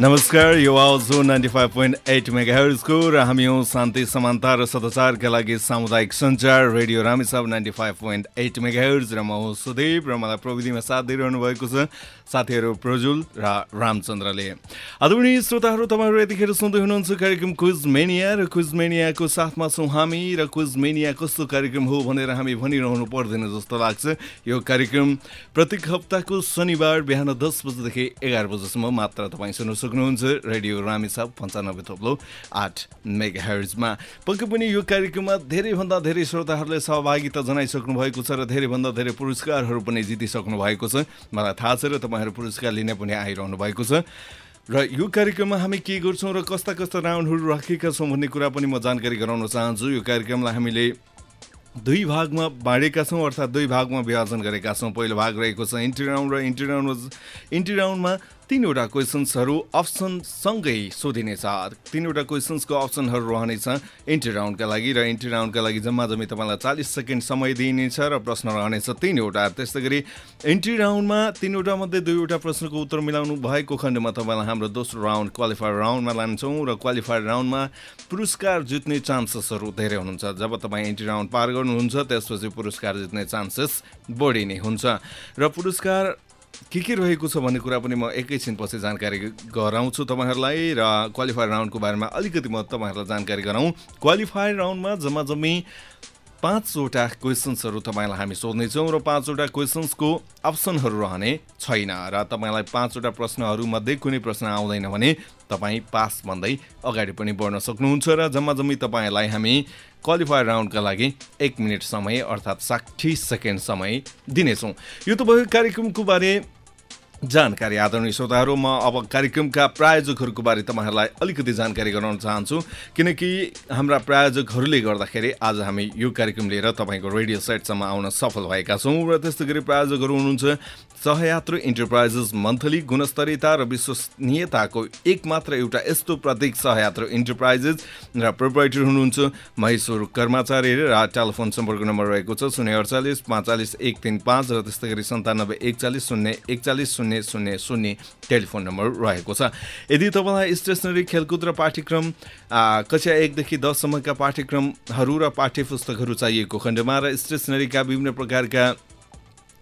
नमस्कार यो आवाज हो नाइन्टी फाइभ पोइन्ट एट मेगाहरूको र हामी हौँ शान्ति समानता र सदाचारका लागि सामुदायिक सञ्चार radio Ramechhap ninety five point eight megahertz र म हो सुदेव र मलाई प्रविधिमा साथ दिइरहनु भएको छ साथीहरू प्रजुल र रामचन्द्रले। आदरणीय श्रोताहरू तपाईँहरू यतिखेर सुन्दै हुनुहुन्छ कार्यक्रम क्विज मेनिया र क्विज मेनियाको साथमा छौँ हामी र क्विज मेनिया कस्तो कार्यक्रम हो भनेर हामी भनिरहनु पर्दैन जस्तो लाग्छ। यो कार्यक्रम प्रत्येक हप्ताको शनिबार बिहान दस बजेदेखि एघार बजेसम्म मात्र तपाईँ सुन्नु सक्नुहुन्छ रेडियो रामेसाब पन्चानब्बे थोप्लो आठ मेगा हेर्जमा पक्कै पनि यो कार्यक्रममा धेरैभन्दा धेरै श्रोताहरूले सहभागिता जनाइसक्नु भएको छ र धेरैभन्दा धेरै पुरस्कारहरू पनि जितिसक्नु भएको छ। मलाई थाहा छ र तपाईँहरू पुरस्कार लिन पनि आइरहनु भएको छ। र यो कार्यक्रममा हामी के गर्छौँ र कस्ता कस्ता राउन्डहरू राखेका छौँ भन्ने कुरा पनि म जानकारी गराउन चाहन्छु। यो कार्यक्रमलाई हामीले दुई भागमा बाँडेका छौँ अर्थात् दुई भागमा विभाजन गरेका छौँ। पहिलो भाग रहेको छ इन्ट्री राउन्ड र इन्ट्री राउन्ड इन्ट्री राउन्डमा तिनवटा क्वेसन्सहरू अप्सनसँगै सोधिनेछ तिनवटा क्वेसन्सको अप्सनहरू रहनेछ इन्ट्री राउन्डका लागि र इन्ट्री राउन्डका लागि जम्मा जम्मी तपाईँलाई चालिस सेकेन्ड समय दिइनेछ र प्रश्न रहनेछ तिनवटा। त्यस्तै गरी इन्ट्री राउन्डमा तिनवटा मध्ये दुईवटा प्रश्नको उत्तर मिलाउनु भएको खण्डमा तपाईँलाई हाम्रो दोस्रो राउन्ड क्वालिफायर राउन्डमा लान्छौँ र क्वालिफायर राउन्डमा पुरस्कार जित्ने चान्सेसहरू धेरै हुनुहुन्छ। जब तपाईँ इन्ट्री राउन्ड पार गर्नुहुन्छ त्यसपछि पुरस्कार जित्ने चान्सेस बढी नै हुन्छ। र पुरस्कार के के रहेको छ भन्ने कुरा पनि म एकैछिनपछि जानकारी गराउँछु तपाईँहरूलाई र क्वालिफायर राउन्डको बारेमा अलिकति म तपाईँहरूलाई जानकारी गराउँ। क्वालिफायर राउन्डमा जम्मा जम्मी पाँचवटा क्वेसन्सहरू तपाईँलाई हामी सोध्नेछौँ र पाँचवटा क्वेसन्सको अप्सनहरू रहने छैन र तपाईँलाई पाँचवटा प्रश्नहरूमध्ये कुनै प्रश्न आउँदैन भने तपाईँ पास भन्दै अगाडि पनि बढ्न सक्नुहुन्छ र जम्मा जम्मी तपाईँलाई हामी क्वालिफायर राउन्डका लागि एक मिनट समय अर्थात् साठी सेकेन्ड समय दिनेछौँ। यो त भयो कार्यक्रमको बारे जानकारी। आदरणीय श्रोताहरू म अब कार्यक्रमका प्रायोजकहरूको बारे तपाईँहरूलाई अलिकति जानकारी गराउन चाहन्छु किनकि हाम्रा प्रायोजकहरूले गर्दाखेरि आज हामी यो कार्यक्रम लिएर तपाईँको रेडियो सेटसम्म आउन सफल भएका छौँ र त्यस्तै गरी प्रायोजकहरू हुनुहुन्छ। सहयात्रु इन्टरप्राइजेस मन्थली गुणस्तरीयता र विश्वसनीयताको एकमात्र एउटा यस्तो प्रतीक सहयात्रु इन्टरप्राइजेस र प्रोपराइटर हुनुहुन्छ महेश्वर कर्मचारी र टेलिफोन सम्पर्क नम्बर रहेको छ शून्य अडचालिस पाँचालिस एक तिन पाँच र त्यस्तै गरी सन्तानब्बे एकचालिस शून्य एकचालिस शून्य शून्य शून्य टेलिफोन नम्बर रहेको छ। यदि तपाईँलाई स्टेसनरी खेलकुद र पाठ्यक्रम कक्षा एकदेखि दससम्मका पाठ्यक्रमहरू र पाठ्य पुस्तकहरू चाहिएको खण्डमा र स्टेसनरीका विभिन्न प्रकारका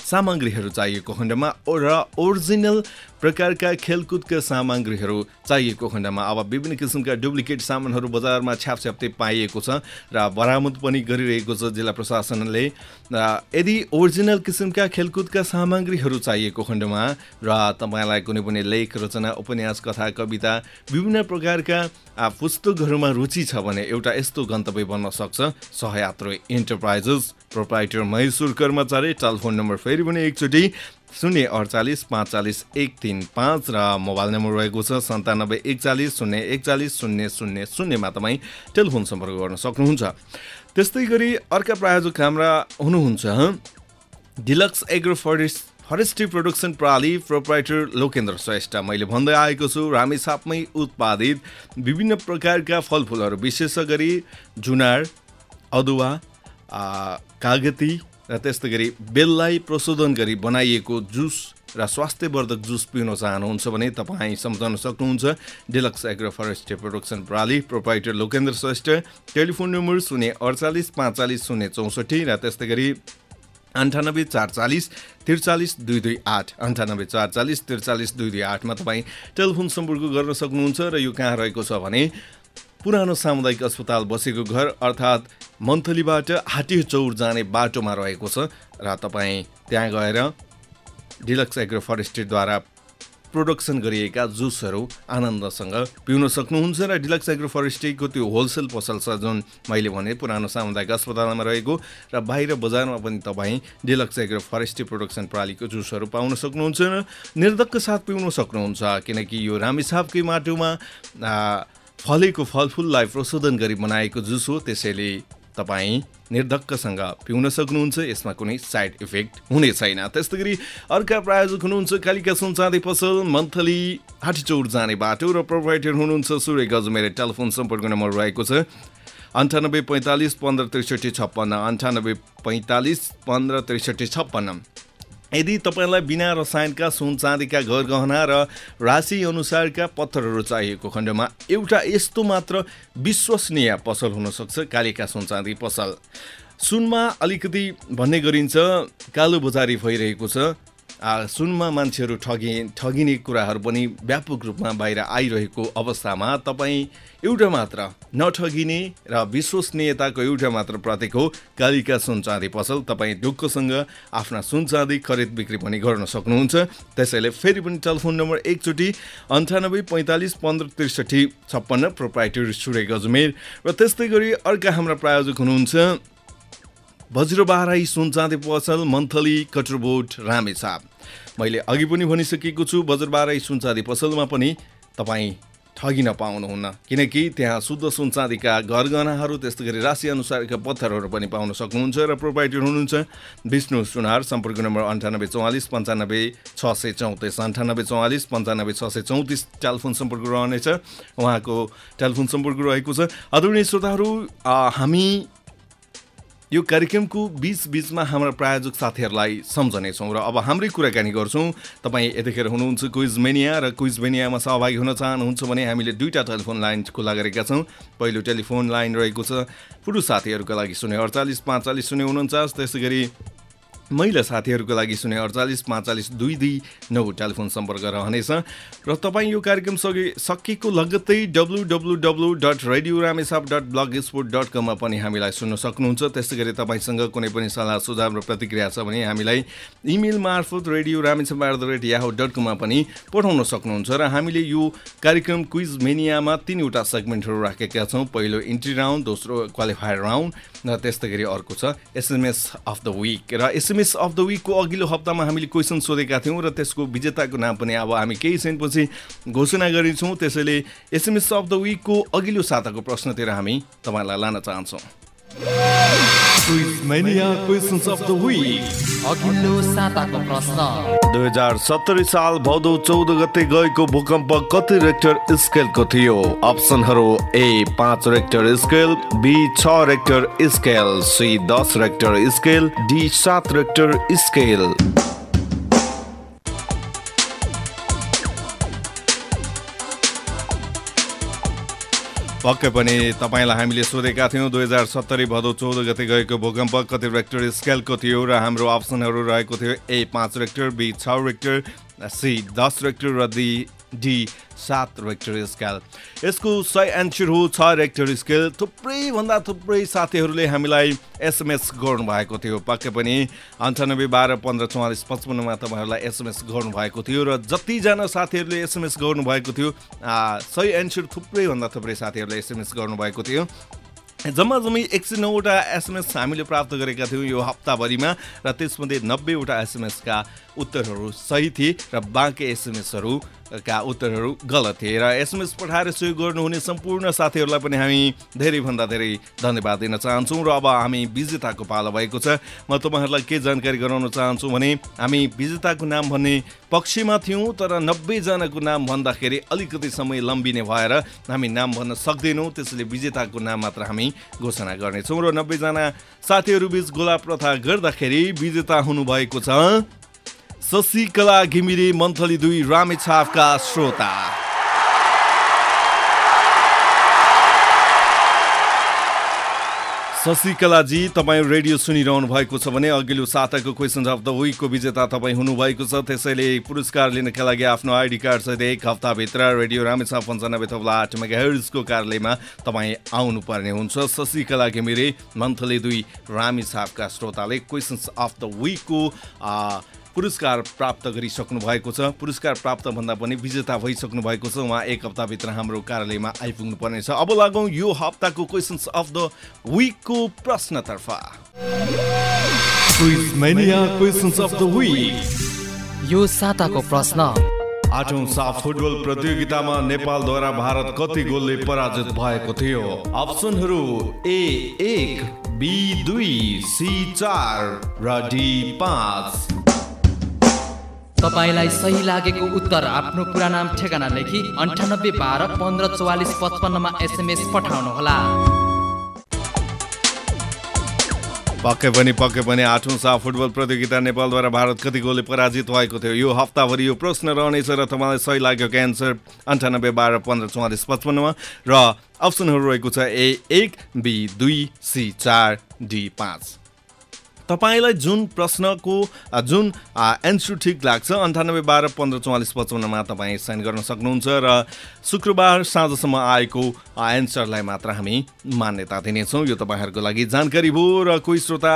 सामग्रीहरू चाहिएको खण्डमा र ओरिजिनल प्रकारका खेलकुदका सामग्रीहरू चाहिएको खण्डमा अब विभिन्न किसिमका डुप्लिकेट सामानहरू बजारमा छ्यापछ्याप्तै पाइएको छ र बरामद पनि गरिरहेको छ जिल्ला प्रशासनले। यदि ओरिजिनल किसिमका खेलकुदका सामग्रीहरू चाहिएको खण्डमा र तपाईँलाई कुनै पनि लेख रचना उपन्यास कथा कविता विभिन्न प्रकारका पुस्तकहरूमा रुचि छ भने एउटा यस्तो गन्तव्य बन्न सक्छ। सहयात्रु इन्टरप्राइजेस प्रोप्राइटर महेश्वर कर्मचारी टेलिफोन नम्बर फेरि पनि एकचोटि शून्य अडचालिस पाँचचालिस एक तिन पाँच र मोबाइल नम्बर रहेको छ सन्तानब्बे एकचालिस शून्य एकचालिस शून्य शून्य शून्यमा तपाईँ टेलिफोन सम्पर्क गर्न सक्नुहुन्छ। त्यस्तै गरी अर्का प्रायोजक हाम्रा हुनुहुन्छ deluxe agro forest forestry production प्रणाली प्रोप्राइटर लोकेन्द्र श्रेष्ठ। मैले भन्दै आएको छु रामेसापमै उत्पादित विभिन्न प्रकारका फलफुलहरू विशेष गरी जुनार अदुवा कागती र त्यस्तै गरी बेललाई प्रशोधन गरी बनाइएको जुस र स्वास्थ्यवर्धक जुस पिउन चाहनुहुन्छ भने तपाईँ सम्झाउन सक्नुहुन्छ। डिलक्स एग्रो फरेस्ट्री प्रोडक्सन प्रणाली proprietor Lokendra Shrestha telephone number शून्य अडचालिस पाँचचालिस शून्य चौसठी र त्यस्तै गरी अन्ठानब्बे चार चालिस त्रिचालिस दुई दुई आठ। अन्ठानब्बे चार चालिस त्रिचालिस दुई दुई आठमा तपाईँ टेलिफोन सम्पर्क गर्न सक्नुहुन्छ र यो कहाँ रहेको छ भने पुरानो सामुदायिक अस्पताल बसेको घर अर्थात् मन्थलीबाट हाटी चौर जाने बाटोमा रहेको छ र तपाईँ त्यहाँ गएर डिलक्स एग्रो फरेस्ट्रीद्वारा प्रोडक्सन गरिएका जुसहरू आनन्दसँग पिउन सक्नुहुन्छ र डिलक्स एग्रो फरेस्ट्रीको त्यो होलसेल पसल छ जुन मैले भने पुरानो सामुदायिक अस्पतालमा रहेको र बाहिर बजारमा पनि तपाईँ डिलक्स एग्रो फरेस्ट्री प्रोडक्सन प्रणालीको जुसहरू पाउन सक्नुहुन्छ र निर्धक्क साथ पिउन सक्नुहुन्छ किनकि यो रामेसापकै माटोमा फलेको फलफुललाई प्रशोधन गरी बनाएको जुस हो त्यसैले तपाईँ निर्धक्कसँग पिउन सक्नुहुन्छ। यसमा कुनै साइड इफेक्ट हुने छैन। त्यस्तै गरी अर्का प्रायोजक हुनुहुन्छ कालिका सुनचाँदी पसल मन्थली हाटीचौर जाने बाटो र प्रोभाइडर हुनुहुन्छ सूर्य गजमेर टेलिफोन सम्पर्क नम्बर रहेको छ। अन्ठानब्बे पैँतालिस पन्ध्र त्रिसठी छप्पन्न अन्ठानब्बे पैँतालिस पन्ध्र त्रिसठी छप्पन्न। यदि तपाईँलाई बिना रसायनका सुन चाँदीका गहना र राशि अनुसारका पत्थरहरू चाहिएको खण्डमा एउटा यस्तो मात्र विश्वसनीय पसल हुनसक्छ कालिका सुन चाँदी पसल। सुनमा अलिकति भन्ने गरिन्छ कालो बजारी भइरहेको छ। सुनमा मान्छेहरू ठगि ठगिने कुराहरू पनि व्यापक रूपमा बाहिर आइरहेको अवस्थामा तपाईँ एउटा मात्र नठगिने र विश्वसनीयताको एउटा मात्र प्रतीक हो। कालिका सुन चाँदी पसल तपाईँ ढुक्कसँग आफ्ना सुन चाँदी खरिद बिक्री पनि गर्न सक्नुहुन्छ। त्यसैले फेरि पनि टेलिफोन नम्बर एकचोटि अन्ठानब्बे पैँतालिस पन्ध्र त्रिसठी छप्पन्न प्रोप्राइटर स्टुडियो गजमेर र त्यस्तै गरी अर्का हाम्रा प्रायोजक हुनुहुन्छ। वज्रबाराई सुन चाँदी पसल मन्थली कटरबोट रामेछाप मैले अघि पनि भनिसकेको छु बजारबारै सुनचाँदी पसलमा पनि तपाईँ ठगिन पाउनुहुन्न। किनकि त्यहाँ शुद्ध सुनचाँदीका गरगहनाहरू त्यस्तै गरी राशि अनुसारका पत्थरहरू पनि पाउन सक्नुहुन्छ र प्रोभाइडर हुनुहुन्छ। विष्णु सुनार सम्पर्क नम्बर अन्ठानब्बे चौवालिस पन्चानब्बे छ सय चौतिस। अन्ठानब्बे चौवालिस पन्चानब्बे छ सय चौतिस टेलिफोन सम्पर्क रहनेछ। उहाँको टेलिफोन सम्पर्क रहेको छ। आदरणीय श्रोताहरू हामी यो कार्यक्रमको बिचबिचमा हाम्रा प्रायोजक साथीहरूलाई सम्झनेछौँ र अब हाम्रै कुराकानी गर्छौँ। तपाईँ यतिखेर हुनुहुन्छ क्विज मेनिया र क्विज मेनियामा सहभागी हुन चाहनुहुन्छ भने हामीले दुईवटा टेलिफोन लाइन खुला गरेका छौँ। पहिलो टेलिफोन लाइन रहेको छ। पुरुष साथीहरूका लागि शून्य अडचालिस पाँचचालिस शून्य उन्चास त्यसै गरी महिला साथीहरूको लागि शून्य अडचालिस पाँचालिस दुई दुई नौ टेलिफोन सम्पर्क रहनेछ। र तपाईँ यो कार्यक्रम सके सकेको लगत्तै W W W dot radio Ramechhap dot blogspot dot कममा पनि हामीलाई सुन्न सक्नुहुन्छ। त्यस्तै गरी तपाईँसँग कुनै पनि सल्लाह सुझाव र प्रतिक्रिया छ भने हामीलाई इमेल मार्फत radio Ramechhap at the rate Yahoo dot कममा पनि पठाउन सक्नुहुन्छ। र हामीले यो कार्यक्रम क्विज मेनियामा तिनवटा सेगमेन्टहरू राखेका छौँ। पहिलो इन्ट्री राउन्ड दोस्रो क्वालिफायर राउन्ड र त्यस्तै गरी अर्को छ। एसएमएस अफ द विक र एसएमएस अफ द विकको अघिल्लो हप्तामा हामीले क्वेसन सोधेका थियौँ र त्यसको विजेताको नाम पनि अब हामी केही क्षणपछि घोषणा गरिन्छौँ। त्यसैले एसएमएस अफ द विकको अघिल्लो साताको प्रश्नतिर हामी तपाईँलाई लान चाहन्छौँ। दुई हजार सत्तरी साल भदौ चौध गते गएको भूकम्प कति रेक्टर स्केलको थियो? अप्सनहरू ए पाँच रेक्टर स्केल बी छ रेक्टर स्केल सी दस रेक्टर स्केल डी सात रेक्टर स्केल। पक्कै पनि तपाईँलाई हामीले सोधेका थियौँ। दुई हजार सत्तरी भदौ चौध गते गएको भूकम्प कति रेक्टर स्केलको थियो र हाम्रो अप्सनहरू रहेको थियो ए पाँच रेक्टर बी छ रेक्टर सी दस रेक्टर र डी डी सात रेक्टर स्केल। यसको सही एन्सर हो छ रेक्टर स्केल। थुप्रैभन्दा थुप्रै साथीहरूले हामीलाई एसएमएस गर्नुभएको थियो। पक्कै पनि अन्ठानब्बे बाह्र पन्ध्र चौवालिस पचपन्नमा तपाईँहरूलाई एसएमएस गर्नुभएको थियो र जतिजना साथीहरूले एसएमएस गर्नुभएको थियो सही एन्सर थुप्रैभन्दा थुप्रै साथीहरूले एसएमएस गर्नुभएको थियो। जम्मा जम्मी एक सय नौवटा एसएमएस हामीले प्राप्त गरेका थियौँ यो हप्ताभरिमा र त्यसमध्ये नब्बेवटा एसएमएसका उत्तरहरू सही थिए र बाँकी एसएमएसहरू का उत्तरहरू गलत थिए र एसएमएस पठाएर सहयोग गर्नुहुने सम्पूर्ण साथीहरूलाई पनि हामी धेरैभन्दा धेरै धन्यवाद दिन चाहन्छौँ र अब हामी विजेताको पालो भएको छ। म तपाईँहरूलाई के जानकारी गराउन चाहन्छु भने हामी विजेताको नाम भन्ने पक्षमा थियौँ तर नब्बेजनाको नाम भन्दाखेरि अलिकति समय लम्बिने भएर हामी नाम भन्न सक्दैनौँ त्यसैले विजेताको नाम मात्र हामी घोषणा गर्नेछौँ। र नब्बेजना साथीहरू बिच गोला प्रथा गर्दाखेरि विजेता हुनुभएको छ। शशिकला घिमिरे मन्थली दुई रामेछापका श्रोता। शशिकलाजी तपाईँ रेडियो सुनिरहनु भएको छ भने अघिल्लो साताको क्वेसन अफ द विकको विजेता तपाईँ हुनुभएको छ। त्यसैले पुरस्कार लिनका लागि आफ्नो आइडी कार्ड सहित एक हप्ताभित्र रेडियो रामेछा पन्चानब्बे थप्ला आठ मेगा हेर्सको कार्यालयमा तपाईँ आउनुपर्ने हुन्छ। शशिकला घिमिरे मन्थली दुई रामेछापका श्रोताले क्वेसन्स अफ द विकको पुरस्कार प्राप्त गरिसक्नु भएको छ। पुरस्कार प्राप्त भन्दा पनि विजेता भइसक्नु भएको छ। उहाँ एक हप्ताभित्र हाम्रो कार्यालयमा आइपुग्नु पर्नेछ अब लागौँ यो हप्ताको क्वेसन्स अफ द विकको प्रश्नतर्फ। यो साताको प्रश्न। आठौँ साफ फुटबल प्रतियोगितामा नेपालद्वारा भारत कति गोलले पराजित भएको थियो? अप्सनहरू ए एक बी दुई सी चार र डी पाँच। तपाईँलाई सही लागेको उत्तर आफ्नो पुरा नाम ठेगाना लेखी अन्ठानब्बे बाह्र पन्ध्र चौवालिस पचपन्नमा एसएमएस पठाउनुहोला। पक्कै पनि पक्कै पनि आठौँ सा फुटबल प्रतियोगिता नेपालद्वारा भारत कति गोलले पराजित भएको थियो? यो हप्ताभरि यो प्रश्न रहनेछ र तपाईँलाई सही लागेको एन्सर अन्ठानब्बे बाह्र पन्ध्र चौवालिस पचपन्नमा। र अप्सनहरू रहेको छ ए एक बी दुई सी चार डी पाँच। तपाईँलाई जुन प्रश्नको अ, जुन एन्सर ठिक लाग्छ अन्ठानब्बे बाह्र पन्ध्र चौवालिस पचपन्नमा तपाईँ साइन गर्न सक्नुहुन्छ र शुक्रबार साँझसम्म आएको एन्सरलाई मात्र हामी मान्यता दिनेछौँ। यो तपाईँहरूको लागि जानकारी भयो र कोही श्रोता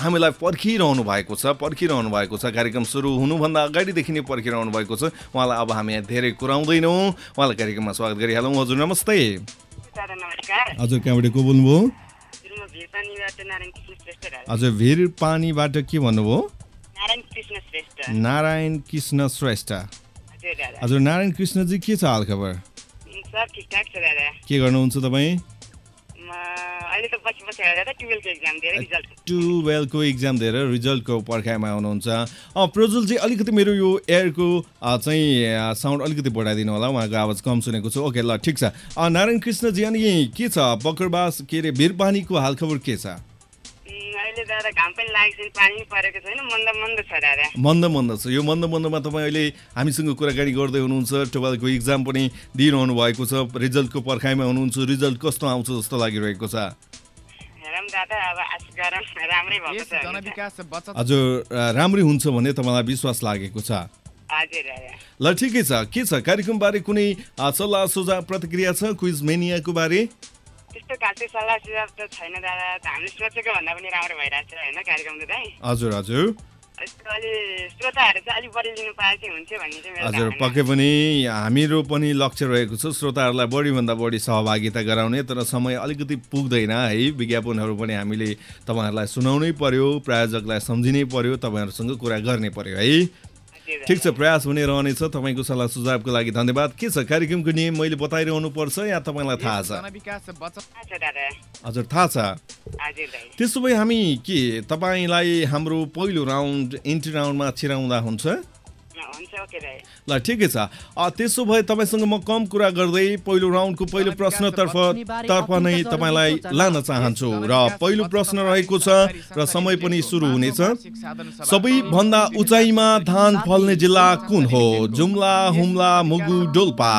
हामीलाई पर्खिरहनु भएको छ पर्खिरहनु भएको छ कार्यक्रम सुरु हुनुभन्दा अगाडिदेखि नै पर्खिरहनु भएको छ। उहाँलाई अब हामी यहाँ धेरै कुराउँदैनौँ। उहाँलाई कार्यक्रममा स्वागत गरिहालौँ। हजुर नमस्ते। हजुर कहाँबाट को बोल्नुभयो? हजुर भिर पानीबाट के भन्नुभयो नारायण कृष्ण श्रेष्ठ। नारायण कृष्ण श्रेष्ठ। हजुर नारायण कृष्णजी के छ हालखबर? के गर्नुहुन्छ तपाईँ? टुवेल्भको इक्जाम दिएर रिजल्टको पर्खाइमा हुनुहुन्छ अँ प्रज्वलजी अलिकति मेरो यो एयरको चाहिँ साउन्ड अलिकति बढाइदिनु होला उहाँको आवाज कम सुनेको छु। ओके ल ठिक छ। नारायण कृष्णजी अनि के छ? बकरबास के अरे वीरपानीको हालखबर के छ? अहिले दादा घाम पनि लागेको छैन पानी पनि परेको छैन मन्द मन्द छ दादा। मन्द मन्द छ। यो मन्द मन्दमा तपाईँ अहिले हामीसँग कुराकानी गर्दै हुनुहुन्छ टुवेल्भको इक्जाम पनि दिइरहनु भएको छ रिजल्टको पर्खाइमा हुनुहुन्छ रिजल्ट कस्तो आउँछ जस्तो लागिरहेको छ? हेरौँ दादा अब आश गरौँ राम्रै भएको यस छ भने त। जनविकास बचत हजुर राम्रै हुन्छ भन्ने तपाईँलाई विश्वास लागेको छ। ल ठिकै छ। के छ? कार्यक्रमबारे कुनै सल्लाह सुझाव प्रतिक्रिया छ? क्विज मेनियाको बारे? त्यस्तो खासै सल्लाह सुझाव त छैन दादा हामीले सोचेको भन्दा पनि राम्रो भइरहेको छ होइन कार्यक्रम त हजुर हजुर हजुर। पक्कै पनि हामीहरू पनि लक्ष्य रहेको छ श्रोताहरूलाई बढीभन्दा बढी सहभागिता गराउने तर समय अलिकति पुग्दैन है विज्ञापनहरू पनि हामीले तपाईँहरूलाई सुनाउनै पर्यो प्रायोजकलाई सम्झिनै पर्यो तपाईँहरूसँग कुरा गर्ने पर्यो है। ठिक छ प्रयास हुने रहनेछ। तपाईँको सल्लाह सुझावको लागि धन्यवाद। के छ कार्यक्रमको नियम मैले बताइरहनु पर्छ या तपाईँलाई थाहा छ? हजुर थाहा छ। त्यसो भए हामी के तपाईँलाई हाम्रो पहिलो राउन्ड इन्ट्री राउन्डमा छिराउँदा हुन्छ। ल ठिकै छ। त्यसो भए तपाईँसँग म कम कुरा गर्दै पहिलो राउन्डको पहिलो प्रश्नतर्फ तर्फ नै तपाईँलाई लान चाहन्छु र पहिलो प्रश्न रहेको छ र समय पनि सुरु हुनेछ। सबैभन्दा उचाइमा धान फल्ने जिल्ला कुन हो? जुम्ला हुम्ला मुगु डोल्पा।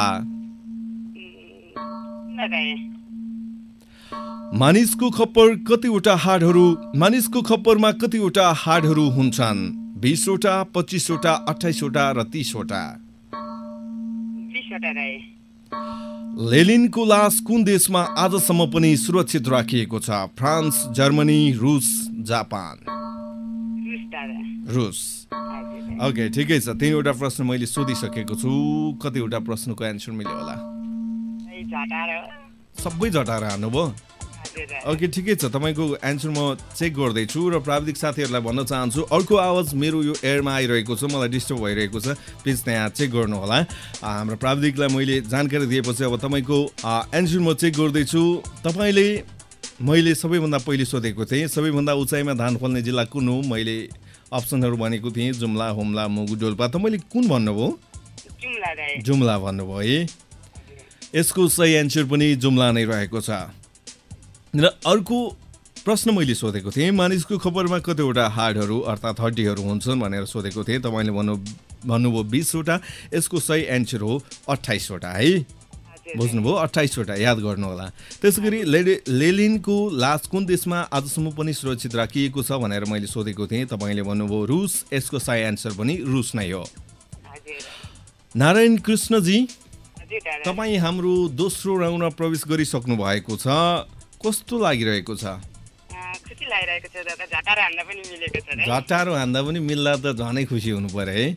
मानिसको खप्पर कतिवटा हाडहरू मानिसको खप्परमा कतिवटा हाडहरू हुन्छन्? बिसवटा पच्चिसवटा अठाइसवटा र तिसवटा। लेलिनको लास कुन देशमा आजसम्म पनि सुरक्षित राखिएको छ? फ्रान्स जर्मनी रुस जापान। रुस ओके ठिकै छ। तिनवटा प्रश्न मैले सोधिसकेको छु। कतिवटा प्रश्नको एन्सर मिल्यो होला? सबै झटाएर हान्नुभयो? ओके ठिकै छ। तपाईँको एन्सर म चेक गर्दैछु र प्राविधिक साथीहरूलाई भन्न चाहन्छु अर्को आवाज मेरो यो एयरमा आइरहेको छ मलाई डिस्टर्ब भइरहेको छ। प्लिज त्यहाँ चेक गर्नु होला आ, हाम्रो प्राविधिकलाई मैले जानकारी दिएपछि अब तपाईँको एन्सर म चेक गर्दैछु। तपाईँले मैले सबैभन्दा पहिले सोधेको थिएँ। सबैभन्दा उचाइमा धान फल्ने जिल्ला कुन हो? मैले अप्सनहरू भनेको थिएँ जुम्ला हुम्ला मुगु डोल्पा। तपाईँले कुन भन्नुभयो? जुम्ला भन्नुभयो है। यसको सही एन्सर पनि जुम्ला नै रहेको छ। र अर्को प्रश्न मैले सोधेको थिएँ। मानिसको खबरमा कतिवटा हाडहरू अर्थात् हड्डीहरू हुन्छन् भनेर सोधेको थिएँ। तपाईँले भन्नु भन्नुभयो बिसवटा यसको सही एन्सर हो अठाइसवटा है? बुझ्नुभयो? अठाइसवटा याद गर्नु होला त्यसै गरी लेडे लेलिनको लास कुन देशमा आजसम्म पनि सुरक्षित राखिएको छ भनेर मैले सोधेको थिएँ। तपाईँले भन्नुभयो रुस यसको सही एन्सर पनि रुस नै हो। नारायण कृष्णजी तपाईँ हाम्रो दोस्रो राउन्डमा प्रवेश गरिसक्नु भएको छ। कस्तो लागिरहेको छ? झटाएर हान्दा पनि मिल्दा त झनै खुसी हुनु पर्यो है।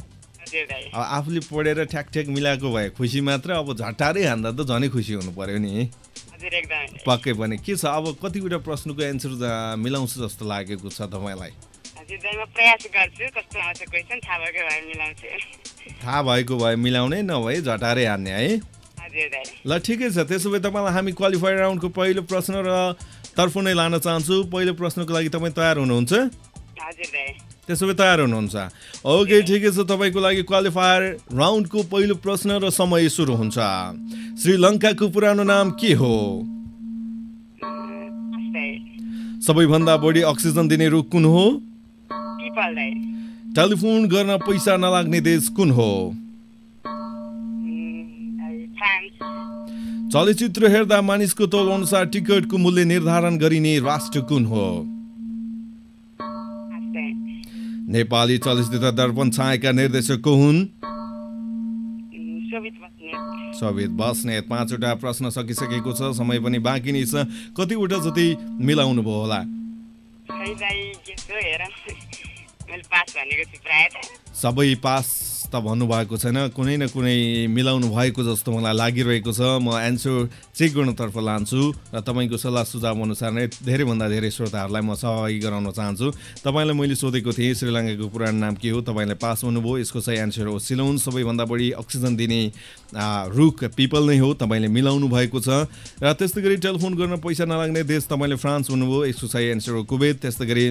अब आफूले पढेर ठ्याक ठ्याक मिलाएको भए खुसी मात्र अब झटारै हान्दा त झनै खुसी हुनु पर्यो नि। पक्कै पनि। के छ? अब कतिवटा प्रश्नको एन्सर मिलाउँछ जस्तो लागेको छ तपाईँलाई? थाहा भएको भए मिलाउने नभए झटारै हान्ने है। ल ठिकै छ। त्यसो भए तपाईँलाई हामी क्वालिफायर राउन्डको पहिलो प्रश्न र तर्फ नै लान चाहन्छु। पहिलो प्रश्नको लागि तपाईँ तयार हुनुहुन्छ? त्यसो भए तयार हुनुहुन्छ। ओके ठिकै छ। तपाईँको लागि क्वालिफायर राउन्डको पहिलो प्रश्न र समय सुरु हुन्छ। श्रीलङ्काको पुरानो नाम के हो? सबैभन्दा बढी अक्सिजन दिने रुख कुन हो? टेलिफोन गर्न पैसा नलाग्ने देश कुन हो? चलचित्र हेर्दा मानिसको तौल अनुसार टिकटको मूल्य निर्धारण गरिने राष्ट्र कुन हो? नेपाली चलचित्र दर्पण छाएका निर्देशक को हुन्? सवेद बस्नेत। पाँचवटा प्रश्न सकिसकेको छ समय पनि बाँकी नै छ। कतिवटा जति मिलाउनु भयो होला? सबै पास त भन्नुभएको छैन। कुनै न कुनै मिलाउनु भएको जस्तो मलाई लागिरहेको छ। म एन्सर चेक गर्नुतर्फ लान्छु र तपाईँको सल्लाह सुझाव अनुसार नै धेरैभन्दा धेरै श्रोताहरूलाई म सहभागी गराउन चाहन्छु। तपाईँलाई मैले सोधेको थिएँ श्रीलङ्काको पुरानो नाम के हो? तपाईँले पास हुनुभयो यसको सही एन्सर हो सिलोन। सबैभन्दा बढी अक्सिजन दिने रुख पिपल नै हो। तपाईँले मिलाउनु भएको छ। र त्यस्तै गरी टेलिफोन गर्न पैसा नलाग्ने देश तपाईँले फ्रान्स हुनुभयो यसको सही एन्सर हो कुवेत। त्यस्तै गरी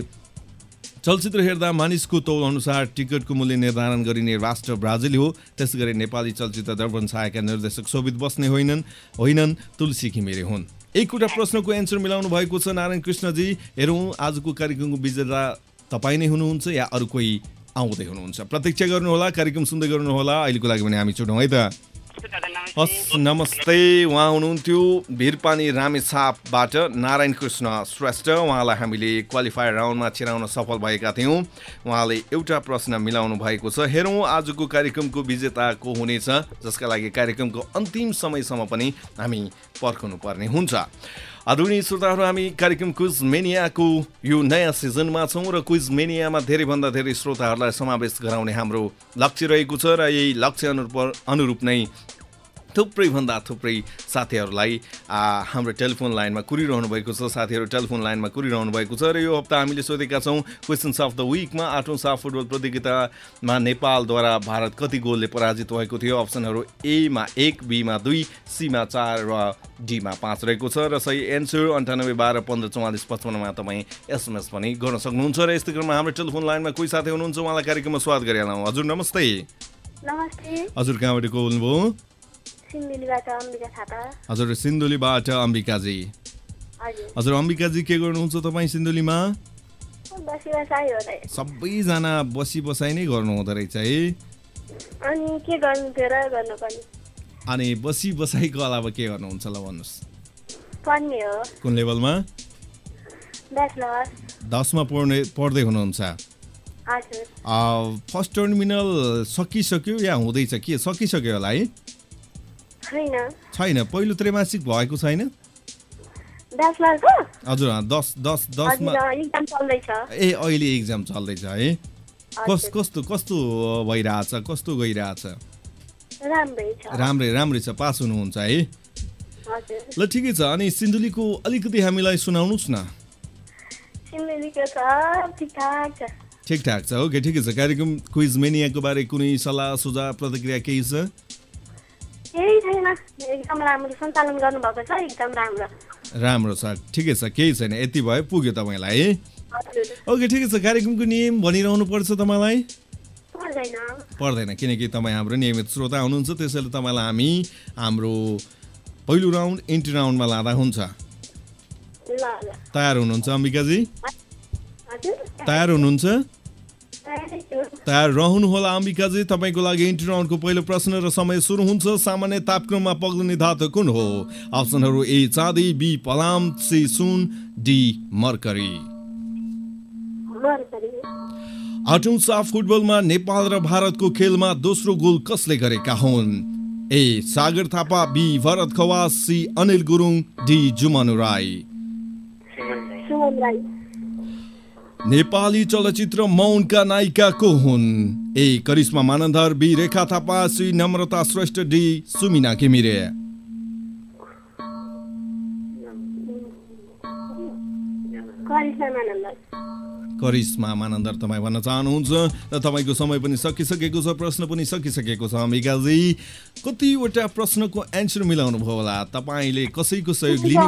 चलचित्र हेर्दा मानिसको तौल अनुसार टिकटको मूल्य निर्धारण गरिने राष्ट्र ब्राजिल हो। त्यसै नेपाली चलचित्र दर्पण छाएका निर्देशक शोभित बस्ने होइनन् होइनन् तुलसी घिमिरे हुन्। एकवटा प्रश्नको एन्सर मिलाउनु भएको छ नारायण कृष्णजी। हेरौँ आजको कार्यक्रमको विजेता तपाईँ नै हुनुहुन्छ या अरू कोही आउँदै हुनुहुन्छ। प्रतीक्षा गर्नुहोला कार्यक्रम सुन्दै गर्नुहोला। अहिलेको लागि भने हामी छुटौँ है त। हस् नमस्ते उहाँ हुनुहुन्थ्यो। भिरपानी रामेछापबाट नारायण कृष्ण श्रेष्ठ। उहाँलाई हामीले क्वालिफायर राउन्डमा छिराउन सफल भएका थियौँ। उहाँले एउटा प्रश्न मिलाउनु भएको छ। हेरौँ आजको कार्यक्रमको विजेता को हुनेछ जसका लागि कार्यक्रमको अन्तिम समयसम्म पनि हामी पर्खनु पर्ने हुन्छ। आदरणीय श्रोताहरू हामी कार्यक्रम क्विज मेनियाको यो नयाँ सिजनमा छौँ र क्विज मेनियामा धेरैभन्दा धेरै श्रोताहरूलाई समावेश गराउने हाम्रो लक्ष्य रहेको छ र यही लक्ष्य अनुरूप अनुरूप नै थुप्रैभन्दा थुप्रै साथीहरूलाई हाम्रो टेलिफोन लाइनमा कुरिरहनु भएको छ। साथीहरू टेलिफोन लाइनमा कुरिरहनु भएको छ र यो हप्ता हामीले सोधेका छौँ क्वेसन्स अफ द विकमा आठौँ साफ फुटबल प्रतियोगितामा नेपालद्वारा भारत कति गोलले पराजित भएको थियो? अप्सनहरू एमा एक बीमा दुई सीमा चार र डीमा पाँच रहेको छ र सही एन्सर अन्ठानब्बे बाह्र पन्ध्र चौवालिस पचपन्नमा तपाईँ एसएमएस पनि गर्न सक्नुहुन्छ र यस्तै क्रममा हाम्रो टेलिफोन लाइनमा कोही साथी हुनुहुन्छ? उहाँलाई कार्यक्रममा स्वागत गरिहालौँ। हजुर नमस्ते। नमस्ते। हजुर कहाँबाट को बोल्नुभयो? हजुर सिन्धुलीबाट अम्बिकाजी। हजुर। अम्बिकाजी के गर्नुहुन्छ तपाईँ सिन्धुलीमा? सबैजना बसी बसाइ नै गर्नु हुँदो रहेछ है। अनि के गर्नु थियो र गर्नुपर्ने? अनि बसी बसाइको अलावा के गर्नुहुन्छ ल भन्नुहोस्? पढ्ने हो। कुन लेभलमा? दसमा पढ्ने पढ्दै हुनुहुन्छ। फर्स्ट टर्मिनल सकिसक्यो या हुँदैछ? के सकिसक्यो होला है? छैन। पहिलो त्रैमासिक भएको छैन? हजुर दस दस दसमा ए अहिले इक्जाम चल्दैछ है? कस कस्तो कस्तो भइरहेछ कस्तो गइरहेछ? राम्रै छ। राम्रै छ पास हुनुहुन्छ है? ल ठिकै छ अनि सिन्धुलीको अलिकति हामीलाई सुनाउनुहोस् न। ठिकठाक छ ओके ठिकै छ। कार्यक्रम क्विज मेनियाको बारे कुनै सल्लाह सुझाव प्रतिक्रिया केही छ? केही छैन। एकदम राम्रो सञ्चालन गर्नुभएको छ एकदम राम्रो। राम्रो छ। ठिकै छ केही छैन। यति भयो पुग्यो तपाईँलाई। है ओके ठिकै छ। कार्यक्रमको नियम भनिरहनु पर्छ तपाईँलाई? पर्दैन। पर्दैन किनकि तपाईँ हाम्रो नियमित श्रोता हुनुहुन्छ त्यसैले तपाईँलाई हामी हाम्रो पहिलो राउन्ड इन्ट्री राउन्डमा लाँदा हुन्छ। तयार हुनुहुन्छ अम्बिकाजी? तयार हुनुहुन्छ? तयारै रहनुहोला अम्बिकाजी तपाईँको लागि इन्ट्री राउन्डको पहिलो प्रश्न र समय सुरु हुन्छ। सामान्य तापक्रममा पग्लिने धातु कुन हो? अप्सनहरू ए चाँदी बी पलाम सी सुन डी मर्करी। आठौँ साफ फुटबलमा नेपाल र भारतको खेलमा दोस्रो गोल कसले गरेका हुन्? A Sagar Thapa B Bharat Khawas C Anil Gurung D Jumanu Rai. Nepali चलचित्र मौनका नायिका को हुन्। A Karishma Manandhar B Rekha Thapa C Namrata Shrestha D Sumina Ghimire Karishma Manandhar Karishma Manandhar तपाईँ भन्न चाहनुहुन्छ र तपाईँको समय पनि सकिसकेको छ प्रश्न पनि सकिसकेको छ। अम्बिकाजी कतिवटा प्रश्नको एन्सर मिलाउनु भयो होला? तपाईँले कसैको सहयोग लिनु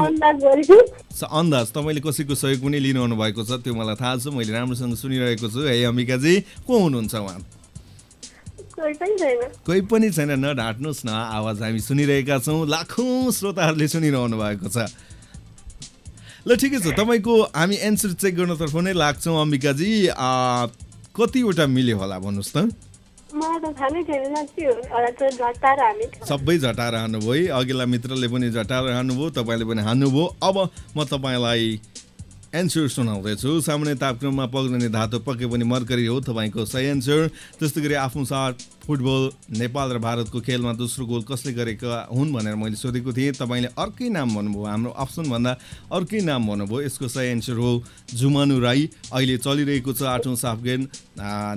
अन्दाज तपाईँले कसैको सहयोग पनि लिनुहुनु भएको छ त्यो मलाई थाहा छ मैले राम्रोसँग सुनिरहेको छु। है अम्बिकाजी को हुनुहुन्छ उहाँ? कोही पनि छैन। कोही पनि छैन। नढाँट्नुहोस् न आवाज हामी सुनिरहेका छौँ। लाखौँ श्रोताहरूले सुनिरहनु भएको छ। ल ठिकै छ। तपाईँको हामी एन्सर चेक गर्नतर्फ नै लाग्छौँ अम्बिकाजी। कतिवटा मिल्यो होला भन्नुहोस् त? सबै झटाएर हान्नुभयो है अघिल्ला मित्रले पनि झटाएर हान्नुभयो तपाईँले पनि हान्नुभयो। अब म तपाईँलाई एन्सर सुनाउँदैछु। सामान्य तापक्रममा पग्लिने धातु पक्कै पनि मर्करी हो तपाईँको सही एन्सर। त्यस्तै गरी आफ्नो साथ फुटबल नेपाल र भारतको खेलमा दोस्रो गोल कसले गरेका हुन् भनेर मैले सोधेको थिएँ। तपाईँले अर्कै नाम भन्नुभयो। हाम्रो अप्सनभन्दा अर्कै नाम भन्नुभयो। यसको सही एन्सर हो जुमानु राई। अहिले चलिरहेको छ आठौँ साफ गेम।